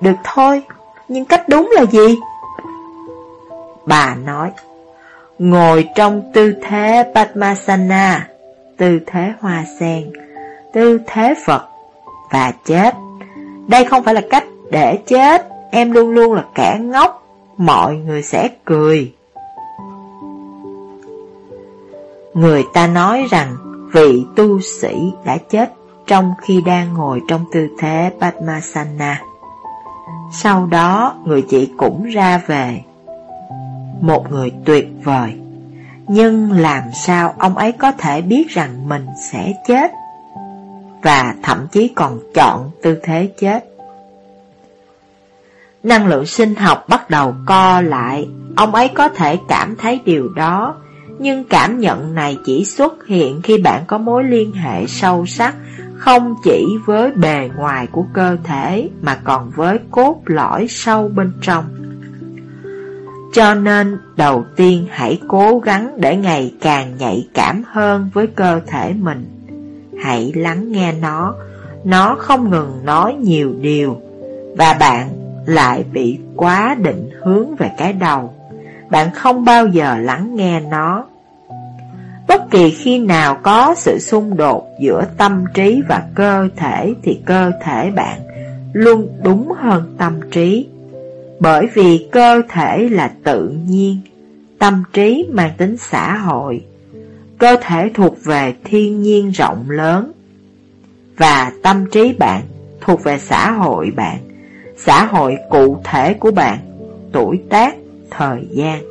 Được thôi, nhưng cách đúng là gì? Bà nói, ngồi trong tư thế Padmasana, tư thế hoa sen, tư thế Phật và chết. Đây không phải là cách để chết, em luôn luôn là kẻ ngốc, mọi người sẽ cười. Người ta nói rằng vị tu sĩ đã chết trong khi đang ngồi trong tư thế Padmasana. Sau đó người chị cũng ra về. Một người tuyệt vời. Nhưng làm sao ông ấy có thể biết rằng mình sẽ chết? Và thậm chí còn chọn tư thế chết. Năng lượng sinh học bắt đầu co lại, ông ấy có thể cảm thấy điều đó, nhưng cảm nhận này chỉ xuất hiện khi bạn có mối liên hệ sâu sắc không chỉ với bề ngoài của cơ thể mà còn với cốt lõi sâu bên trong. Cho nên đầu tiên hãy cố gắng để ngày càng nhạy cảm hơn với cơ thể mình. Hãy lắng nghe nó, nó không ngừng nói nhiều điều và bạn lại bị quá định hướng về cái đầu. Bạn không bao giờ lắng nghe nó. Bất kỳ khi nào có sự xung đột giữa tâm trí và cơ thể thì cơ thể bạn luôn đúng hơn tâm trí. Bởi vì cơ thể là tự nhiên, tâm trí mang tính xã hội. Cơ thể thuộc về thiên nhiên rộng lớn và tâm trí bạn thuộc về xã hội bạn xã hội cụ thể của bạn, tuổi tác, thời gian.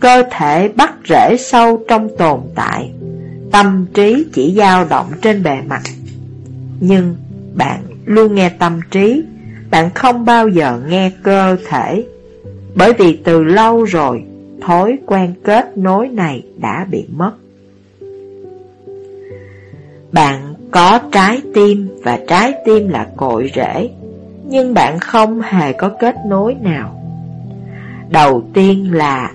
Cơ thể bắt rễ sâu trong tồn tại, tâm trí chỉ dao động trên bề mặt. Nhưng bạn luôn nghe tâm trí, bạn không bao giờ nghe cơ thể, bởi vì từ lâu rồi thói quen kết nối này đã bị mất. Bạn có trái tim và trái tim là cội rễ nhưng bạn không hề có kết nối nào. Đầu tiên là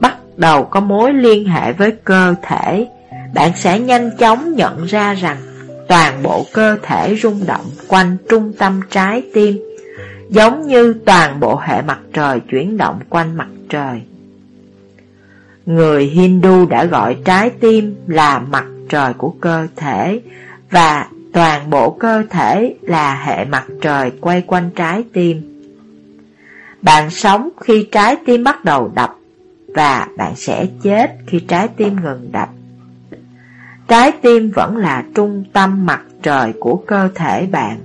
bắt đầu có mối liên hệ với cơ thể, bạn sẽ nhanh chóng nhận ra rằng toàn bộ cơ thể rung động quanh trung tâm trái tim, giống như toàn bộ hệ mặt trời chuyển động quanh mặt trời. Người Hindu đã gọi trái tim là mặt trời của cơ thể và Toàn bộ cơ thể là hệ mặt trời quay quanh trái tim. Bạn sống khi trái tim bắt đầu đập và bạn sẽ chết khi trái tim ngừng đập. Trái tim vẫn là trung tâm mặt trời của cơ thể bạn.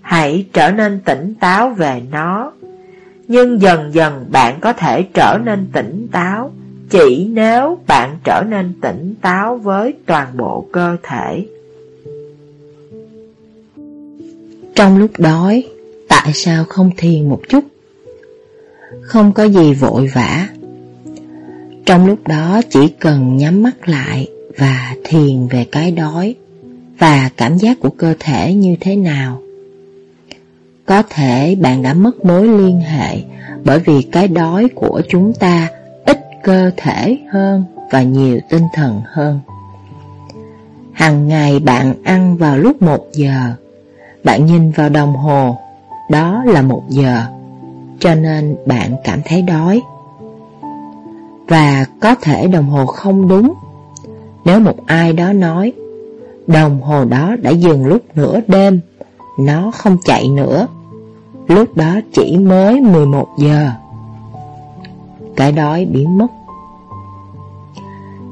Hãy trở nên tỉnh táo về nó, nhưng dần dần bạn có thể trở nên tỉnh táo chỉ nếu bạn trở nên tỉnh táo với toàn bộ cơ thể. Trong lúc đói, tại sao không thiền một chút? Không có gì vội vã. Trong lúc đó chỉ cần nhắm mắt lại và thiền về cái đói và cảm giác của cơ thể như thế nào. Có thể bạn đã mất mối liên hệ bởi vì cái đói của chúng ta ít cơ thể hơn và nhiều tinh thần hơn. Hằng ngày bạn ăn vào lúc 1 giờ bạn nhìn vào đồng hồ, đó là một giờ, cho nên bạn cảm thấy đói. Và có thể đồng hồ không đúng. Nếu một ai đó nói, đồng hồ đó đã dừng lúc nửa đêm, nó không chạy nữa. Lúc đó chỉ mới 11 giờ. Cái đói biến mất.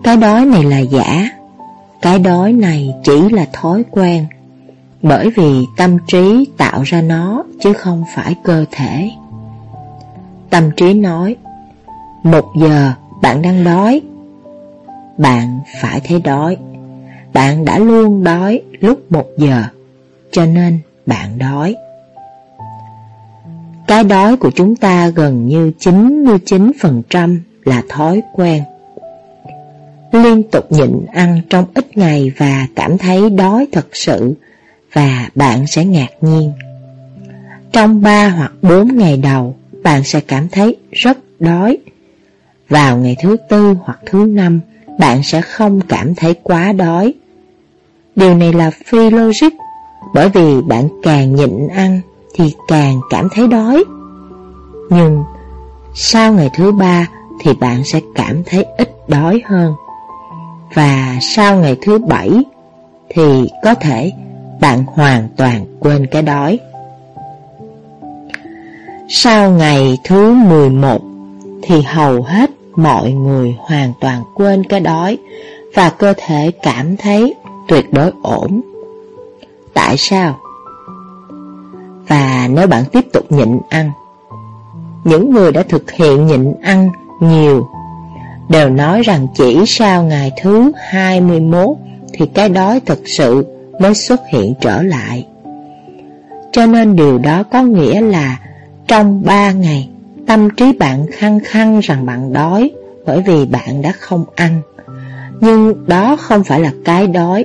Cái đói này là giả. Cái đói này chỉ là thói quen bởi vì tâm trí tạo ra nó, chứ không phải cơ thể. Tâm trí nói, Một giờ bạn đang đói. Bạn phải thấy đói. Bạn đã luôn đói lúc một giờ, Cho nên bạn đói. Cái đói của chúng ta gần như 99% là thói quen. Liên tục nhịn ăn trong ít ngày và cảm thấy đói thật sự và bạn sẽ ngạc nhiên Trong 3 hoặc 4 ngày đầu bạn sẽ cảm thấy rất đói. Vào ngày thứ tư hoặc thứ năm, bạn sẽ không cảm thấy quá đói. Điều này là phi logic, bởi vì bạn càng nhịn ăn thì càng cảm thấy đói. Nhưng sau ngày thứ ba thì bạn sẽ cảm thấy ít đói hơn. Và sau ngày thứ bảy thì có thể bạn hoàn toàn quên cái đói. Sau ngày thứ 11 thì hầu hết mọi người hoàn toàn quên cái đói và cơ thể cảm thấy tuyệt đối ổn. Tại sao? Và nếu bạn tiếp tục nhịn ăn, những người đã thực hiện nhịn ăn nhiều đều nói rằng chỉ sau ngày thứ 21 thì cái đói thực sự mới xuất hiện trở lại. Cho nên điều đó có nghĩa là trong ba ngày, tâm trí bạn khăng khăng rằng bạn đói bởi vì bạn đã không ăn. Nhưng đó không phải là cái đói.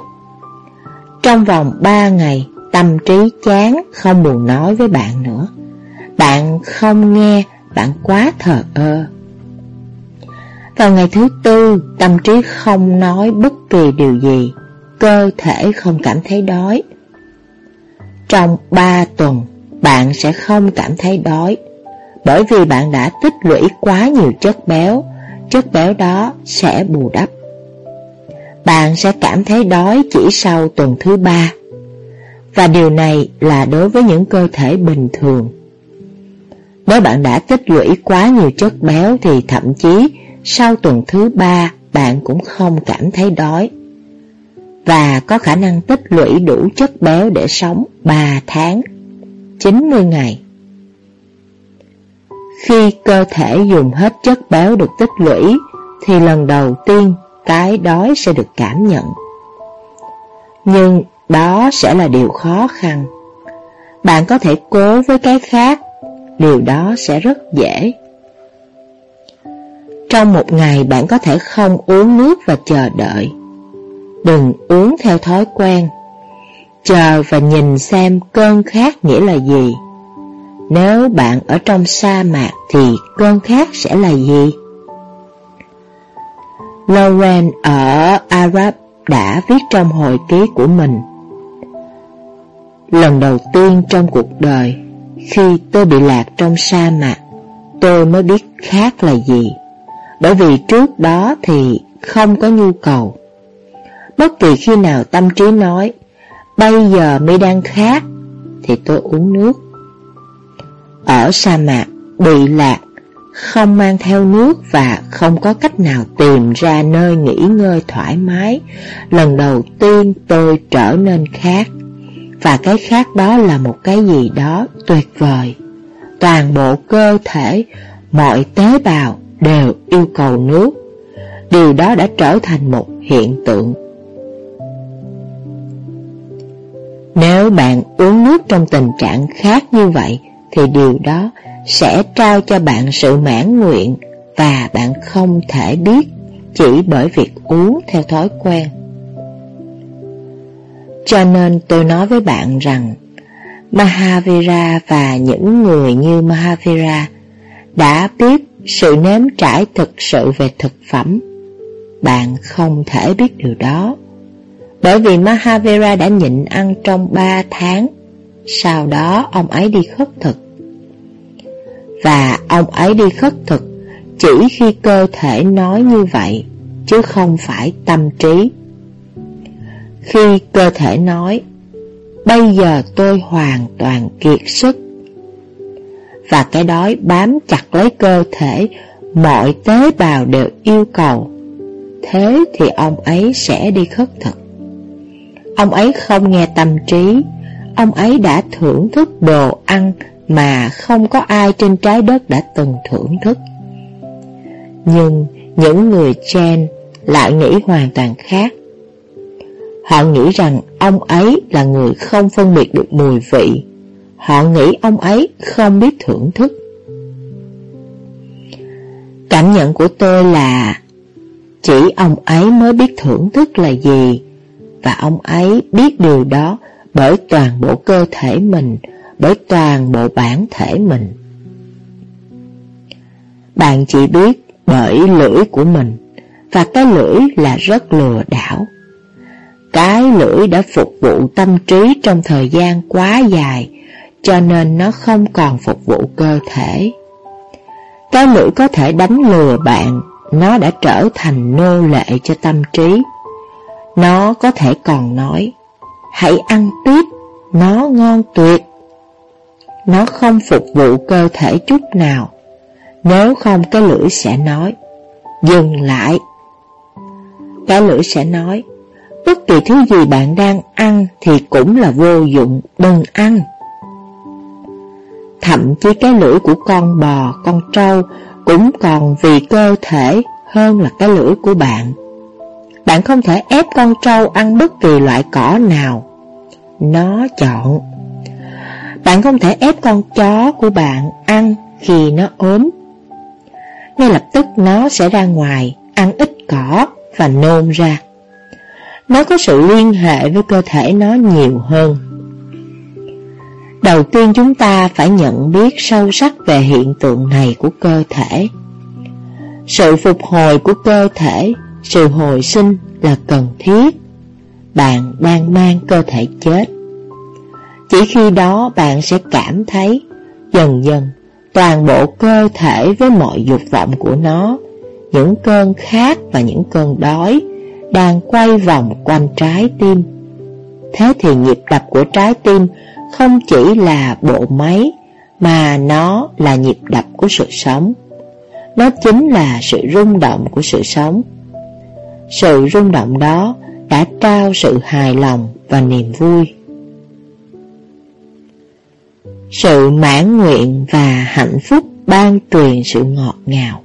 Trong vòng ba ngày, tâm trí chán không buồn nói với bạn nữa. Bạn không nghe, bạn quá thờ ơ. Vào ngày thứ tư, tâm trí không nói bất kỳ điều gì, cơ thể không cảm thấy đói. Trong ba tuần, bạn sẽ không cảm thấy đói, bởi vì bạn đã tích lũy quá nhiều chất béo, chất béo đó sẽ bù đắp. Bạn sẽ cảm thấy đói chỉ sau tuần thứ ba, và điều này là đối với những cơ thể bình thường. Nếu bạn đã tích lũy quá nhiều chất béo thì thậm chí sau tuần thứ ba bạn cũng không cảm thấy đói. Và có khả năng tích lũy đủ chất béo để sống 3 tháng 90 ngày. Khi cơ thể dùng hết chất béo được tích lũy, thì lần đầu tiên cái đói sẽ được cảm nhận. Nhưng đó sẽ là điều khó khăn. Bạn có thể cố với cái khác, điều đó sẽ rất dễ. Trong một ngày bạn có thể không uống nước và chờ đợi. Đừng uống theo thói quen chờ và nhìn xem cơn khát nghĩa là gì. Nếu bạn ở trong sa mạc thì cơn khát sẽ là gì? Lauren ở Arab đã viết trong hồi ký của mình Lần đầu tiên trong cuộc đời, khi tôi bị lạc trong sa mạc, tôi mới biết khát là gì. Bởi vì trước đó thì không có nhu cầu. Bất kỳ khi nào tâm trí nói, Bây giờ mi đang khát, Thì tôi uống nước. Ở sa mạc, Bị lạc, Không mang theo nước Và không có cách nào tìm ra nơi nghỉ ngơi thoải mái, Lần đầu tiên tôi trở nên khát. Và cái khát đó là một cái gì đó tuyệt vời. Toàn bộ cơ thể, Mọi tế bào đều yêu cầu nước. Điều đó đã trở thành một hiện tượng Nếu bạn uống nước trong tình trạng khác như vậy, thì điều đó sẽ trao cho bạn sự mãn nguyện và bạn không thể biết chỉ bởi việc uống theo thói quen. Cho nên tôi nói với bạn rằng Mahavira và những người như Mahavira đã biết sự nếm trải thực sự về thực phẩm. Bạn không thể biết điều đó. Bởi vì Mahavira đã nhịn ăn trong 3 tháng. Sau đó, ông ấy đi khất thực. Và ông ấy đi khất thực Chỉ khi cơ thể nói như vậy, Chứ không phải tâm trí. Khi cơ thể nói, Bây giờ tôi hoàn toàn kiệt sức. Và cái đói bám chặt lấy cơ thể, Mọi tế bào đều yêu cầu. Thế thì ông ấy sẽ đi khất thực. Ông ấy không nghe tâm trí Ông ấy đã thưởng thức đồ ăn mà không có ai trên trái đất đã từng thưởng thức. Nhưng những người Chen lại nghĩ hoàn toàn khác. Họ nghĩ rằng ông ấy là người không phân biệt được mùi vị. Họ nghĩ ông ấy không biết thưởng thức. Cảm nhận của tôi là, chỉ ông ấy mới biết thưởng thức là gì và ông ấy biết điều đó bởi toàn bộ cơ thể mình, bởi toàn bộ bản thể mình. Bạn chỉ biết bởi lưỡi của mình và cái lưỡi là rất lừa đảo. Cái lưỡi đã phục vụ tâm trí trong thời gian quá dài, cho nên nó không còn phục vụ cơ thể. Cái lưỡi có thể đánh lừa bạn, nó đã trở thành nô lệ cho tâm trí. Nó có thể còn nói, hãy ăn tiếp, nó ngon tuyệt. Nó không phục vụ cơ thể chút nào, nếu không cái lưỡi sẽ nói, dừng lại. Cái lưỡi sẽ nói, bất kỳ thứ gì bạn đang ăn thì cũng là vô dụng, đừng ăn. Thậm chí cái lưỡi của con bò, con trâu cũng còn vì cơ thể hơn là cái lưỡi của bạn. Bạn không thể ép con trâu ăn bất kỳ loại cỏ nào. Nó chọn. Bạn không thể ép con chó của bạn ăn khi nó ốm. Ngay lập tức nó sẽ ra ngoài, ăn ít cỏ và nôn ra. Nó có sự liên hệ với cơ thể nó nhiều hơn. Đầu tiên chúng ta phải nhận biết sâu sắc về hiện tượng này của cơ thể. Sự phục hồi của cơ thể, sự hồi sinh là cần thiết. Bạn đang mang cơ thể chết. Chỉ khi đó bạn sẽ cảm thấy dần dần toàn bộ cơ thể với mọi dục vọng của nó, những cơn khát và những cơn đói đang quay vòng quanh trái tim. Thế thì nhịp đập của trái tim không chỉ là bộ máy mà nó là nhịp đập của sự sống. Nó chính là sự rung động của sự sống. Sự rung động đó đã trao sự hài lòng và niềm vui. Sự mãn nguyện và hạnh phúc ban truyền sự ngọt ngào.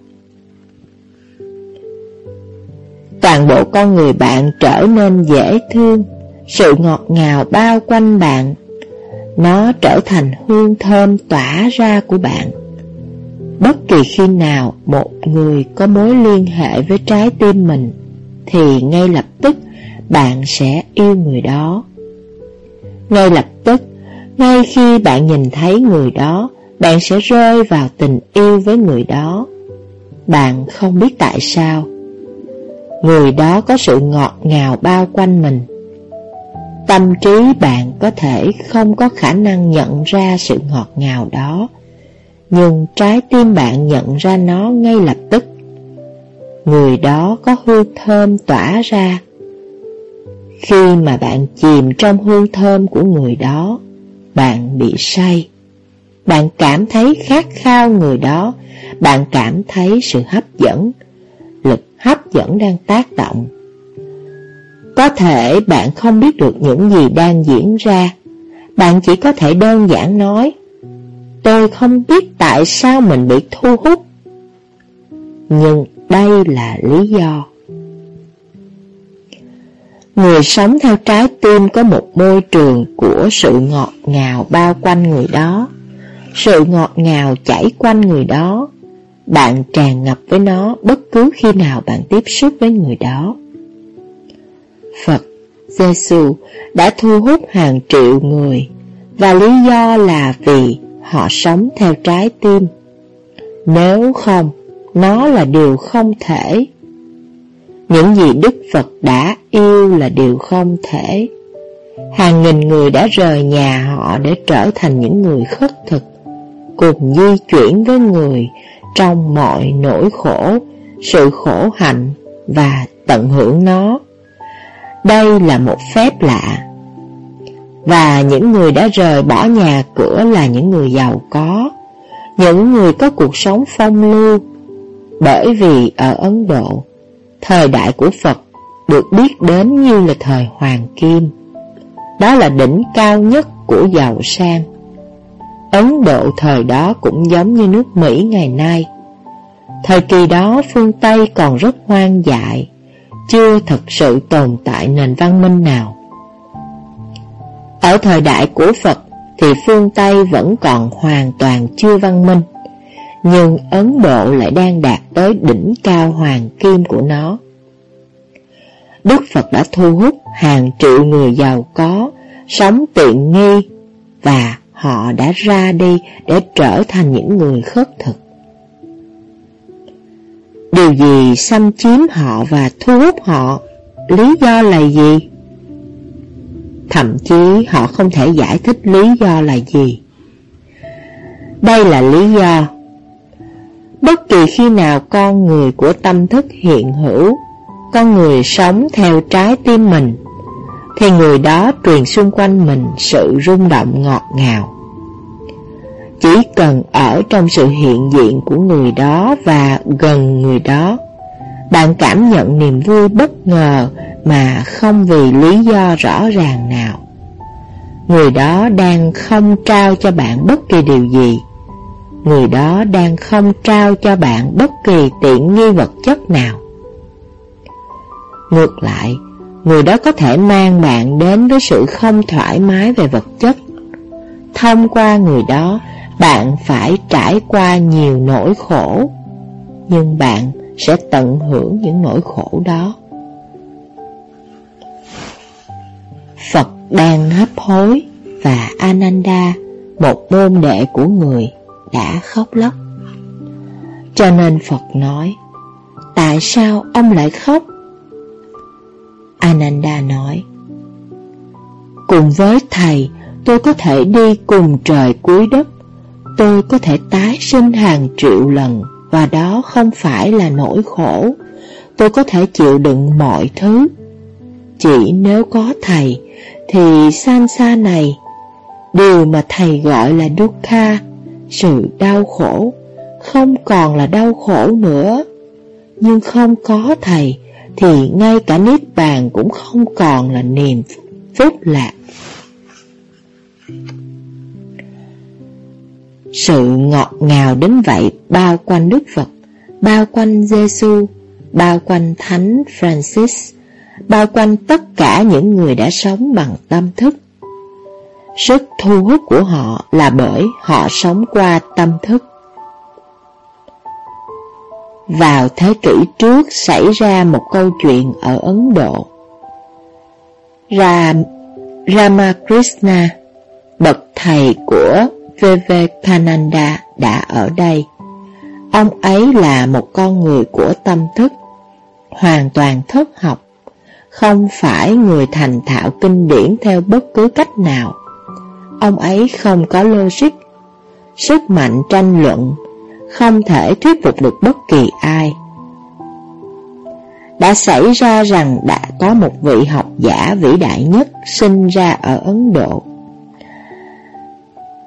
Toàn bộ con người bạn trở nên dễ thương, sự ngọt ngào bao quanh bạn. Nó trở thành hương thơm tỏa ra của bạn. Bất kỳ khi nào một người có mối liên hệ với trái tim mình, thì ngay lập tức bạn sẽ yêu người đó. Ngay lập tức, ngay khi bạn nhìn thấy người đó, bạn sẽ rơi vào tình yêu với người đó. Bạn không biết tại sao. Người đó có sự ngọt ngào bao quanh mình. Tâm trí bạn có thể không có khả năng nhận ra sự ngọt ngào đó, nhưng trái tim bạn nhận ra nó ngay lập tức. Người đó có hương thơm tỏa ra. Khi mà bạn chìm trong hương thơm của người đó, bạn bị say. Bạn cảm thấy khát khao người đó, bạn cảm thấy sự hấp dẫn, lực hấp dẫn đang tác động. Có thể bạn không biết được những gì đang diễn ra, bạn chỉ có thể đơn giản nói Tôi không biết tại sao mình bị thu hút Nhưng đây là lý do. Người sống theo trái tim có một môi trường của sự ngọt ngào bao quanh người đó. Sự ngọt ngào chảy quanh người đó. Bạn tràn ngập với nó bất cứ khi nào bạn tiếp xúc với người đó. Phật, Giêsu đã thu hút hàng triệu người Và lý do là vì họ sống theo trái tim. Nếu không, nó là điều không thể. Những gì Đức Phật đã yêu là điều không thể. Hàng nghìn người đã rời nhà họ để trở thành những người khất thực, cùng di chuyển với người trong mọi nỗi khổ, sự khổ hạnh và tận hưởng nó. Đây là một phép lạ và những người đã rời bỏ nhà cửa là những người giàu có, những người có cuộc sống phong lưu. Bởi vì ở Ấn Độ, thời đại của Phật được biết đến như là thời Hoàng Kim. Đó là đỉnh cao nhất của giàu sang. Ấn Độ thời đó cũng giống như nước Mỹ ngày nay. Thời kỳ đó phương Tây còn rất hoang dại, chưa thật sự tồn tại nền văn minh nào. Ở thời đại của Phật thì phương Tây vẫn còn hoàn toàn chưa văn minh, nhưng Ấn Độ lại đang đạt tới đỉnh cao hoàng kim của nó. Đức Phật đã thu hút hàng triệu người giàu có, sống tiện nghi và họ đã ra đi để trở thành những người khất thực. Điều gì xâm chiếm họ và thu hút họ? Lý do là gì? Thậm chí họ không thể giải thích lý do là gì. Đây là lý do. Bất kỳ khi nào con người của tâm thức hiện hữu, con người sống theo trái tim mình, thì người đó truyền xung quanh mình sự rung động ngọt ngào. Chỉ cần ở trong sự hiện diện của người đó và gần người đó, bạn cảm nhận niềm vui bất ngờ mà không vì lý do rõ ràng nào. Người đó đang không trao cho bạn bất kỳ điều gì. Người đó đang không trao cho bạn bất kỳ tiện nghi vật chất nào. Ngược lại, người đó có thể mang bạn đến với sự không thoải mái về vật chất. Thông qua người đó, bạn phải trải qua nhiều nỗi khổ, nhưng bạn sẽ tận hưởng những nỗi khổ đó. Phật đang hấp hối và Ananda, một môn đệ của người, đã khóc lóc. Cho nên Phật nói, tại sao ông lại khóc? Ananda nói, cùng với thầy, tôi có thể đi cùng trời cuối đất, tôi có thể tái sinh hàng triệu lần, và đó không phải là nỗi khổ. Tôi có thể chịu đựng mọi thứ. Chỉ nếu có thầy, thì Sansa này, điều mà thầy gọi là Dukkha, sự đau khổ, không còn là đau khổ nữa. Nhưng không có thầy, thì ngay cả Niết Bàn cũng không còn là niềm phúc lạc. Sự ngọt ngào đến vậy bao quanh Đức Phật, bao quanh Giêsu, bao quanh Thánh Francis, bao quanh tất cả những người đã sống bằng tâm thức. Sức thu hút của họ là bởi họ sống qua tâm thức. Vào thế kỷ trước xảy ra một câu chuyện ở Ấn Độ. Ram, Ramakrishna, bậc thầy của Vivekananda đã ở đây. Ông ấy là một con người của tâm thức, hoàn toàn thất học, không phải người thành thạo kinh điển theo bất cứ cách nào. Ông ấy không có logic, sức mạnh tranh luận, không thể thuyết phục được bất kỳ ai. Đã xảy ra rằng đã có một vị học giả vĩ đại nhất sinh ra ở Ấn Độ.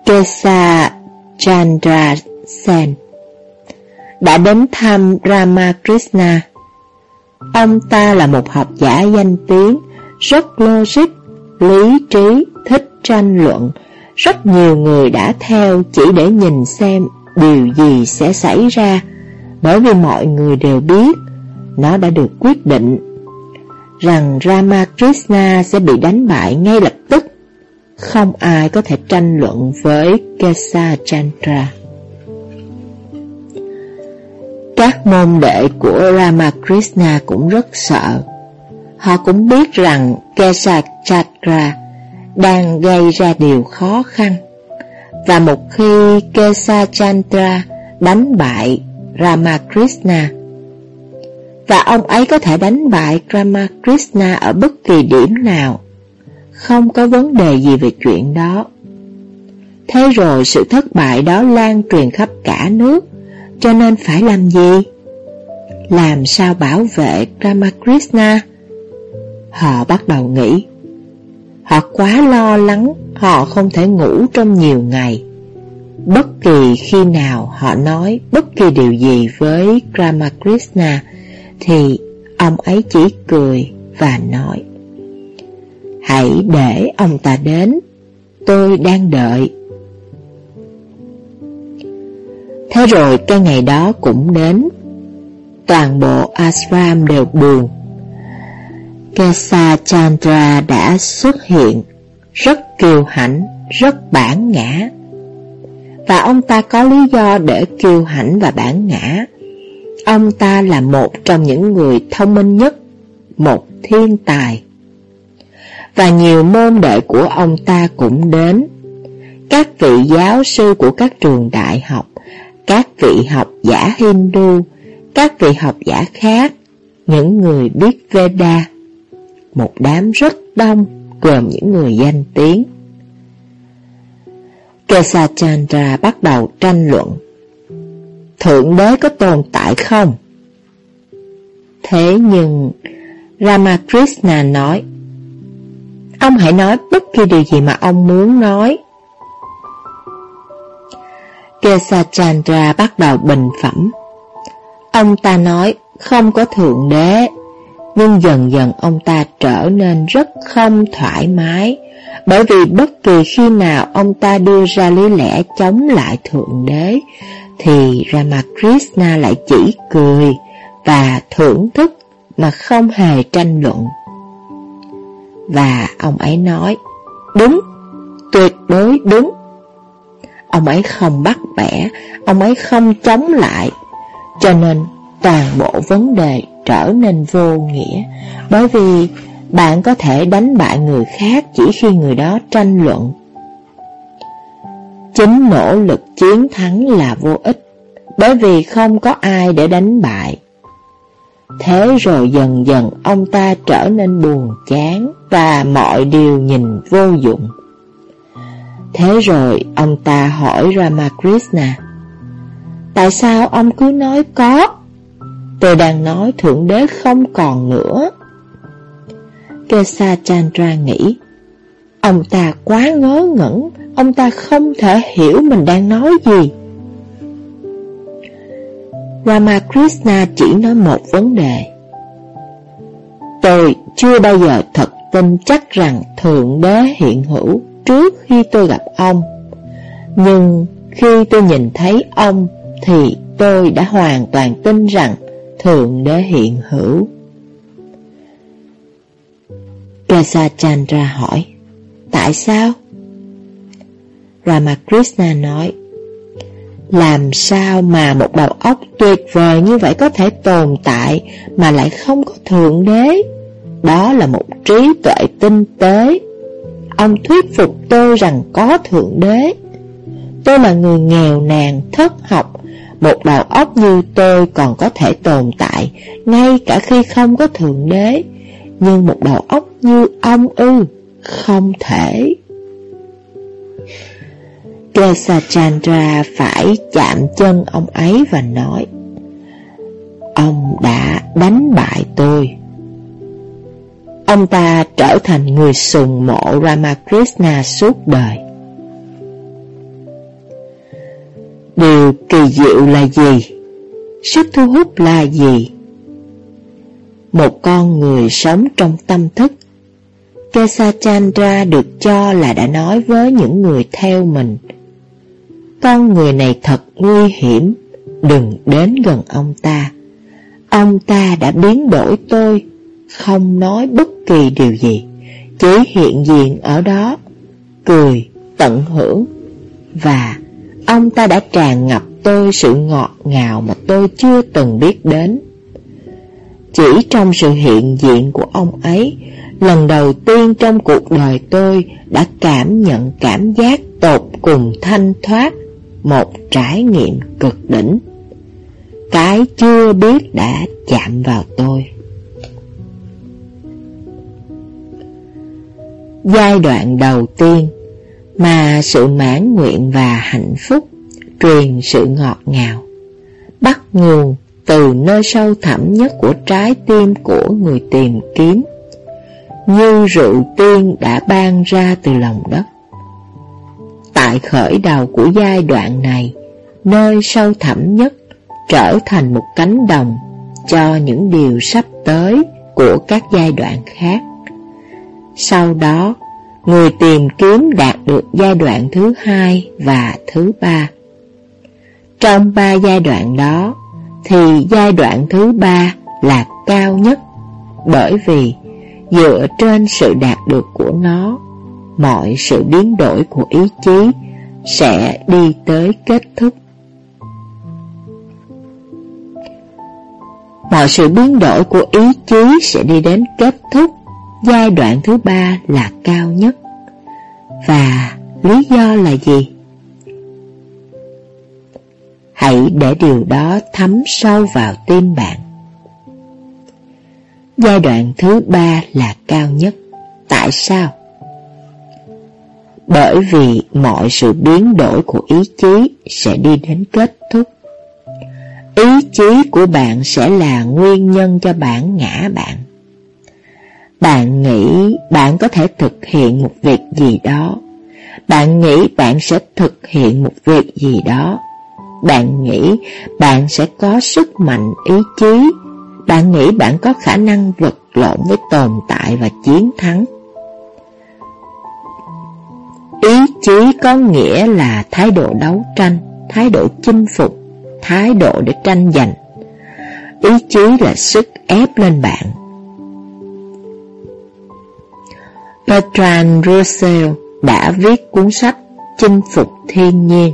Kesa Chandra Sen đã đến thăm Ramakrishna. Ông ta là một học giả danh tiếng, rất logic, lý trí, thích tranh luận. Rất nhiều người đã theo chỉ để nhìn xem điều gì sẽ xảy ra, bởi vì mọi người đều biết nó đã được quyết định rằng Ramakrishna sẽ bị đánh bại ngay lập tức. Không ai có thể tranh luận với Kesa Chandra. Các môn đệ của Ramakrishna cũng rất sợ. Họ cũng biết rằng Kesa Chandra đang gây ra điều khó khăn. Và một khi Kesa Chandra đánh bại Ramakrishna, và ông ấy có thể đánh bại Ramakrishna ở bất kỳ điểm nào, không có vấn đề gì về chuyện đó. Thế rồi sự thất bại đó lan truyền khắp cả nước, cho nên phải làm gì? Làm sao bảo vệ Ramakrishna? Họ bắt đầu nghĩ. Họ quá lo lắng, họ không thể ngủ trong nhiều ngày. Bất kỳ khi nào họ nói bất kỳ điều gì với Ramakrishna, thì ông ấy chỉ cười và nói Hãy để ông ta đến, tôi đang đợi. Thế rồi cái ngày đó cũng đến Toàn bộ ashram đều buồn Kesa Chandra đã xuất hiện Rất kiêu hãnh, rất bản ngã. Và ông ta có lý do để kiêu hãnh và bản ngã. Ông ta là một trong những người thông minh nhất Một thiên tài. Và nhiều môn đệ của ông ta cũng đến. Các vị giáo sư của các trường đại học Các vị học giả Hindu Các vị học giả khác Những người biết Veda. Một đám rất đông Gồm những người danh tiếng. Kesachandra bắt đầu tranh luận, Thượng đế có tồn tại không? Thế nhưng Ramakrishna nói, Ông hãy nói bất kỳ điều gì mà ông muốn nói. Kesachandra bắt đầu bình phẩm. Ông ta nói, không có thượng đế nhưng dần dần ông ta trở nên rất không thoải mái Bởi vì bất kỳ khi nào ông ta đưa ra lý lẽ chống lại thượng đế thì Ramakrishna lại chỉ cười và thưởng thức mà không hề tranh luận. Và ông ấy nói, đúng, tuyệt đối đúng. Ông ấy không bắt bẻ, ông ấy không chống lại, cho nên toàn bộ vấn đề trở nên vô nghĩa, bởi vì bạn có thể đánh bại người khác chỉ khi người đó tranh luận Chính nỗ lực chiến thắng là vô ích, bởi vì không có ai để đánh bại. Thế rồi dần dần ông ta trở nên buồn chán và mọi điều nhìn vô dụng. Thế rồi ông ta hỏi Ramakrishna, Tại sao ông cứ nói có? Tôi đang nói Thượng Đế không còn nữa. Kesa Chandra nghĩ, Ông ta quá ngớ ngẩn, ông ta không thể hiểu mình đang nói gì. Ramakrishna chỉ nói một vấn đề. Tôi chưa bao giờ thật tin chắc rằng Thượng Đế hiện hữu trước khi tôi gặp ông. Nhưng khi tôi nhìn thấy ông thì tôi đã hoàn toàn tin rằng Thượng Đế hiện hữu. Kesachandra hỏi Tại sao? Ramakrishna nói Làm sao mà một đầu óc tuyệt vời như vậy có thể tồn tại mà lại không có thượng đế? Đó là một trí tuệ tinh tế. Ông thuyết phục tôi rằng có thượng đế. Tôi là người nghèo nàn, thất học, một đầu óc như tôi còn có thể tồn tại ngay cả khi không có thượng đế. Nhưng một đầu óc như ông ư, không thể. Kesachandra phải chạm chân ông ấy và nói Ông đã đánh bại tôi. Ông ta trở thành người sùng mộ Ramakrishna suốt đời. Điều kỳ diệu là gì? Sức thu hút là gì? Một con người sống trong tâm thức Kesachandra được cho là đã nói với những người theo mình Con người này thật nguy hiểm, đừng đến gần ông ta Ông ta đã biến đổi tôi, không nói bất kỳ điều gì Chỉ hiện diện ở đó, cười, tận hưởng Và ông ta đã tràn ngập tôi sự ngọt ngào mà tôi chưa từng biết đến Chỉ trong sự hiện diện của ông ấy Lần đầu tiên trong cuộc đời tôi đã cảm nhận cảm giác tột cùng thanh thoát, một trải nghiệm cực đỉnh. Cái chưa biết đã chạm vào tôi. Giai đoạn đầu tiên mà sự mãn nguyện và hạnh phúc truyền sự ngọt ngào, bắt nguồn từ nơi sâu thẳm nhất của trái tim của người tìm kiếm như rượu tiên đã ban ra từ lòng đất. Tại khởi đầu của giai đoạn này, nơi sâu thẳm nhất trở thành một cánh đồng cho những điều sắp tới của các giai đoạn khác. Sau đó, người tìm kiếm đạt được giai đoạn thứ hai và thứ ba. Trong ba giai đoạn đó, thì giai đoạn thứ ba là cao nhất, bởi vì dựa trên sự đạt được của nó, mọi sự biến đổi của ý chí sẽ đi tới kết thúc. Mọi sự biến đổi của ý chí sẽ đi đến kết thúc, giai đoạn thứ ba là cao nhất. Và lý do là gì? Hãy để điều đó thấm sâu vào tim bạn. Giai đoạn thứ ba là cao nhất. Tại sao? Bởi vì mọi sự biến đổi của ý chí sẽ đi đến kết thúc. Ý chí của bạn sẽ là nguyên nhân cho bản ngã bạn. Bạn nghĩ bạn có thể thực hiện một việc gì đó. Bạn nghĩ bạn sẽ thực hiện một việc gì đó. Bạn nghĩ bạn sẽ có sức mạnh ý chí. Bạn nghĩ bạn có khả năng vật lộn với tồn tại và chiến thắng. Ý chí có nghĩa là thái độ đấu tranh, thái độ chinh phục, thái độ để tranh giành. Ý chí là sức ép lên bạn. Bertrand Russell đã viết cuốn sách Chinh phục thiên nhiên.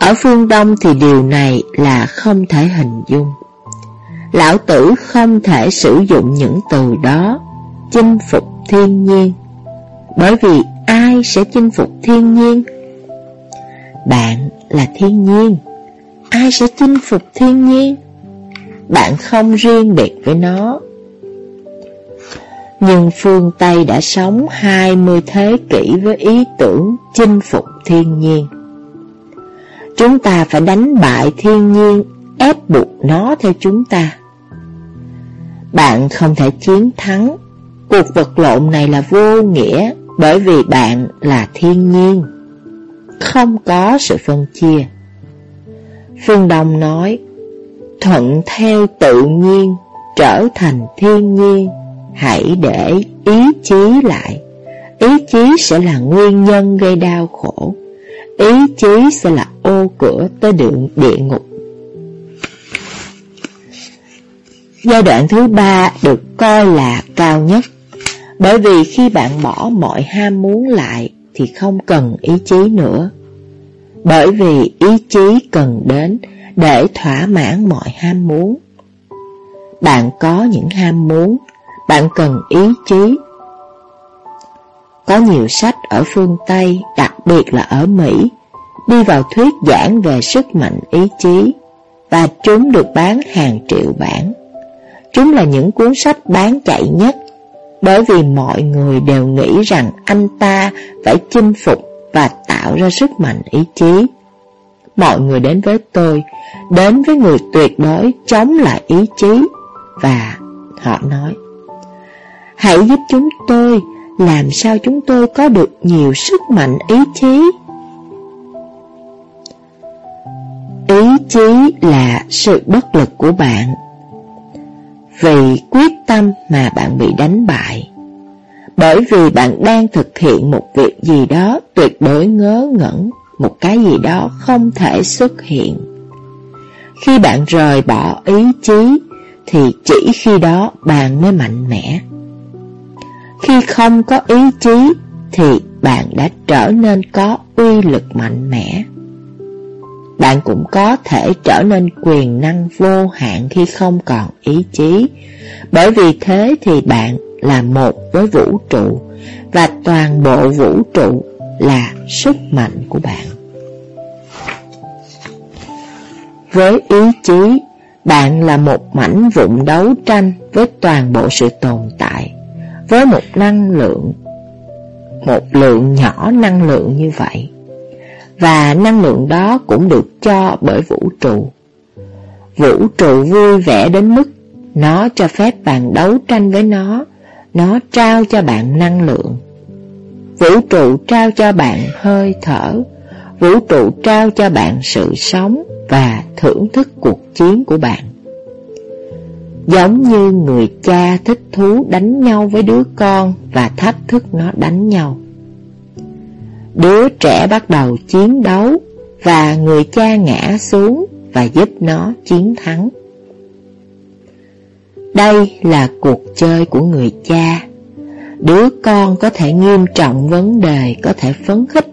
Ở phương Đông thì điều này là không thể hình dung. Lão tử không thể sử dụng những từ đó, chinh phục thiên nhiên, bởi vì ai sẽ chinh phục thiên nhiên? Bạn là thiên nhiên, ai sẽ chinh phục thiên nhiên? Bạn không riêng biệt với nó. Nhưng phương Tây đã sống 20 thế kỷ với ý tưởng chinh phục thiên nhiên. Chúng ta phải đánh bại thiên nhiên, ép buộc nó theo chúng ta. Bạn không thể chiến thắng, cuộc vật lộn này là vô nghĩa bởi vì bạn là thiên nhiên, không có sự phân chia. Phương Đông nói, thuận theo tự nhiên, trở thành thiên nhiên, hãy để ý chí lại. Ý chí sẽ là nguyên nhân gây đau khổ. Ý chí sẽ là ô cửa tới đường địa ngục. Giai đoạn thứ ba được coi là cao nhất, bởi vì khi bạn bỏ mọi ham muốn lại thì không cần ý chí nữa. Bởi vì ý chí cần đến để thỏa mãn mọi ham muốn. Bạn có những ham muốn, bạn cần ý chí. Có nhiều sách ở phương Tây, đặc biệt là ở Mỹ, đi vào thuyết giảng về sức mạnh ý chí, và chúng được bán hàng triệu bản. Chúng là những cuốn sách bán chạy nhất, bởi vì mọi người đều nghĩ rằng anh ta phải chinh phục và tạo ra sức mạnh ý chí. Mọi người đến với tôi, đến với người tuyệt đối chống lại ý chí, và họ nói, Hãy giúp chúng tôi, làm sao chúng tôi có được nhiều sức mạnh ý chí? Ý chí là sự bất lực của bạn. Vì quyết tâm mà bạn bị đánh bại. Bởi vì bạn đang thực hiện một việc gì đó tuyệt đối ngớ ngẩn Một cái gì đó không thể xuất hiện. Khi bạn rời bỏ ý chí Thì chỉ khi đó bạn mới mạnh mẽ. Khi không có ý chí Thì bạn đã trở nên có uy lực mạnh mẽ bạn cũng có thể trở nên quyền năng vô hạn khi không còn ý chí. Bởi vì thế thì bạn là một với vũ trụ, và toàn bộ vũ trụ là sức mạnh của bạn. Với ý chí, bạn là một mảnh vụn đấu tranh với toàn bộ sự tồn tại, với một năng lượng, một lượng nhỏ năng lượng như vậy và năng lượng đó cũng được cho bởi vũ trụ. Vũ trụ vui vẻ đến mức nó cho phép bạn đấu tranh với nó, nó trao cho bạn năng lượng. Vũ trụ trao cho bạn hơi thở, vũ trụ trao cho bạn sự sống và thưởng thức cuộc chiến của bạn. Giống như người cha thích thú đánh nhau với đứa con và thách thức nó đánh nhau. Đứa trẻ bắt đầu chiến đấu và người cha ngã xuống và giúp nó chiến thắng. Đây là cuộc chơi của người cha. Đứa con có thể nghiêm trọng vấn đề, có thể phấn khích,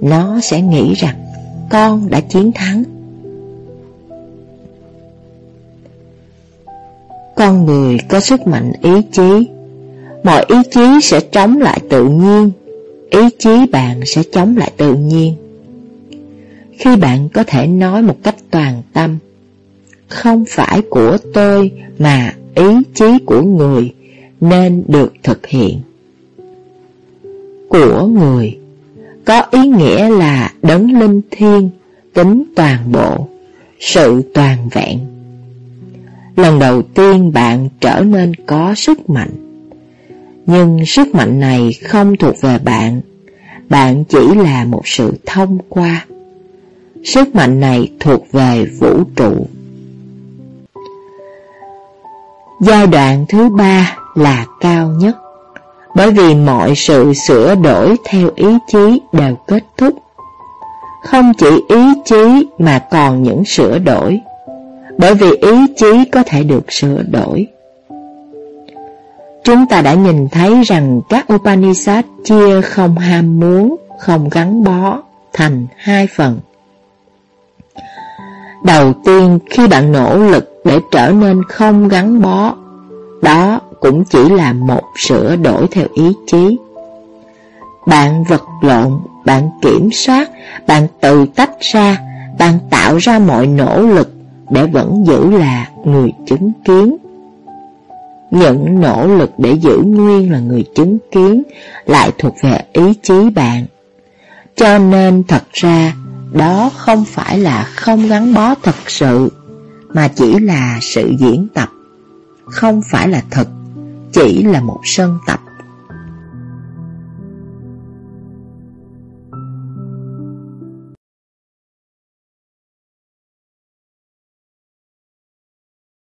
nó sẽ nghĩ rằng con đã chiến thắng. Con người có sức mạnh ý chí, mọi ý chí sẽ chống lại tự nhiên, ý chí bạn sẽ chống lại tự nhiên. Khi bạn có thể nói một cách toàn tâm, không phải của tôi mà ý chí của người nên được thực hiện. Của người có ý nghĩa là đấng linh thiêng, tính toàn bộ, sự toàn vẹn. Lần đầu tiên bạn trở nên có sức mạnh, nhưng sức mạnh này không thuộc về bạn, bạn chỉ là một sự thông qua. Sức mạnh này thuộc về vũ trụ. Giai đoạn thứ ba là cao nhất, bởi vì mọi sự sửa đổi theo ý chí đều kết thúc. Không chỉ ý chí mà còn những sửa đổi, bởi vì ý chí có thể được sửa đổi. Chúng ta đã nhìn thấy rằng các Upanishad chia không ham muốn, không gắn bó thành hai phần. Đầu tiên khi bạn nỗ lực để trở nên không gắn bó, đó cũng chỉ là một sửa đổi theo ý chí. Bạn vật lộn, bạn kiểm soát, bạn tự tách ra, bạn tạo ra mọi nỗ lực để vẫn giữ là người chứng kiến. Những nỗ lực để giữ nguyên là người chứng kiến lại thuộc về ý chí bạn. Cho nên thật ra đó không phải là không gắn bó thật sự, mà chỉ là sự diễn tập, không phải là thật, chỉ là một sân tập.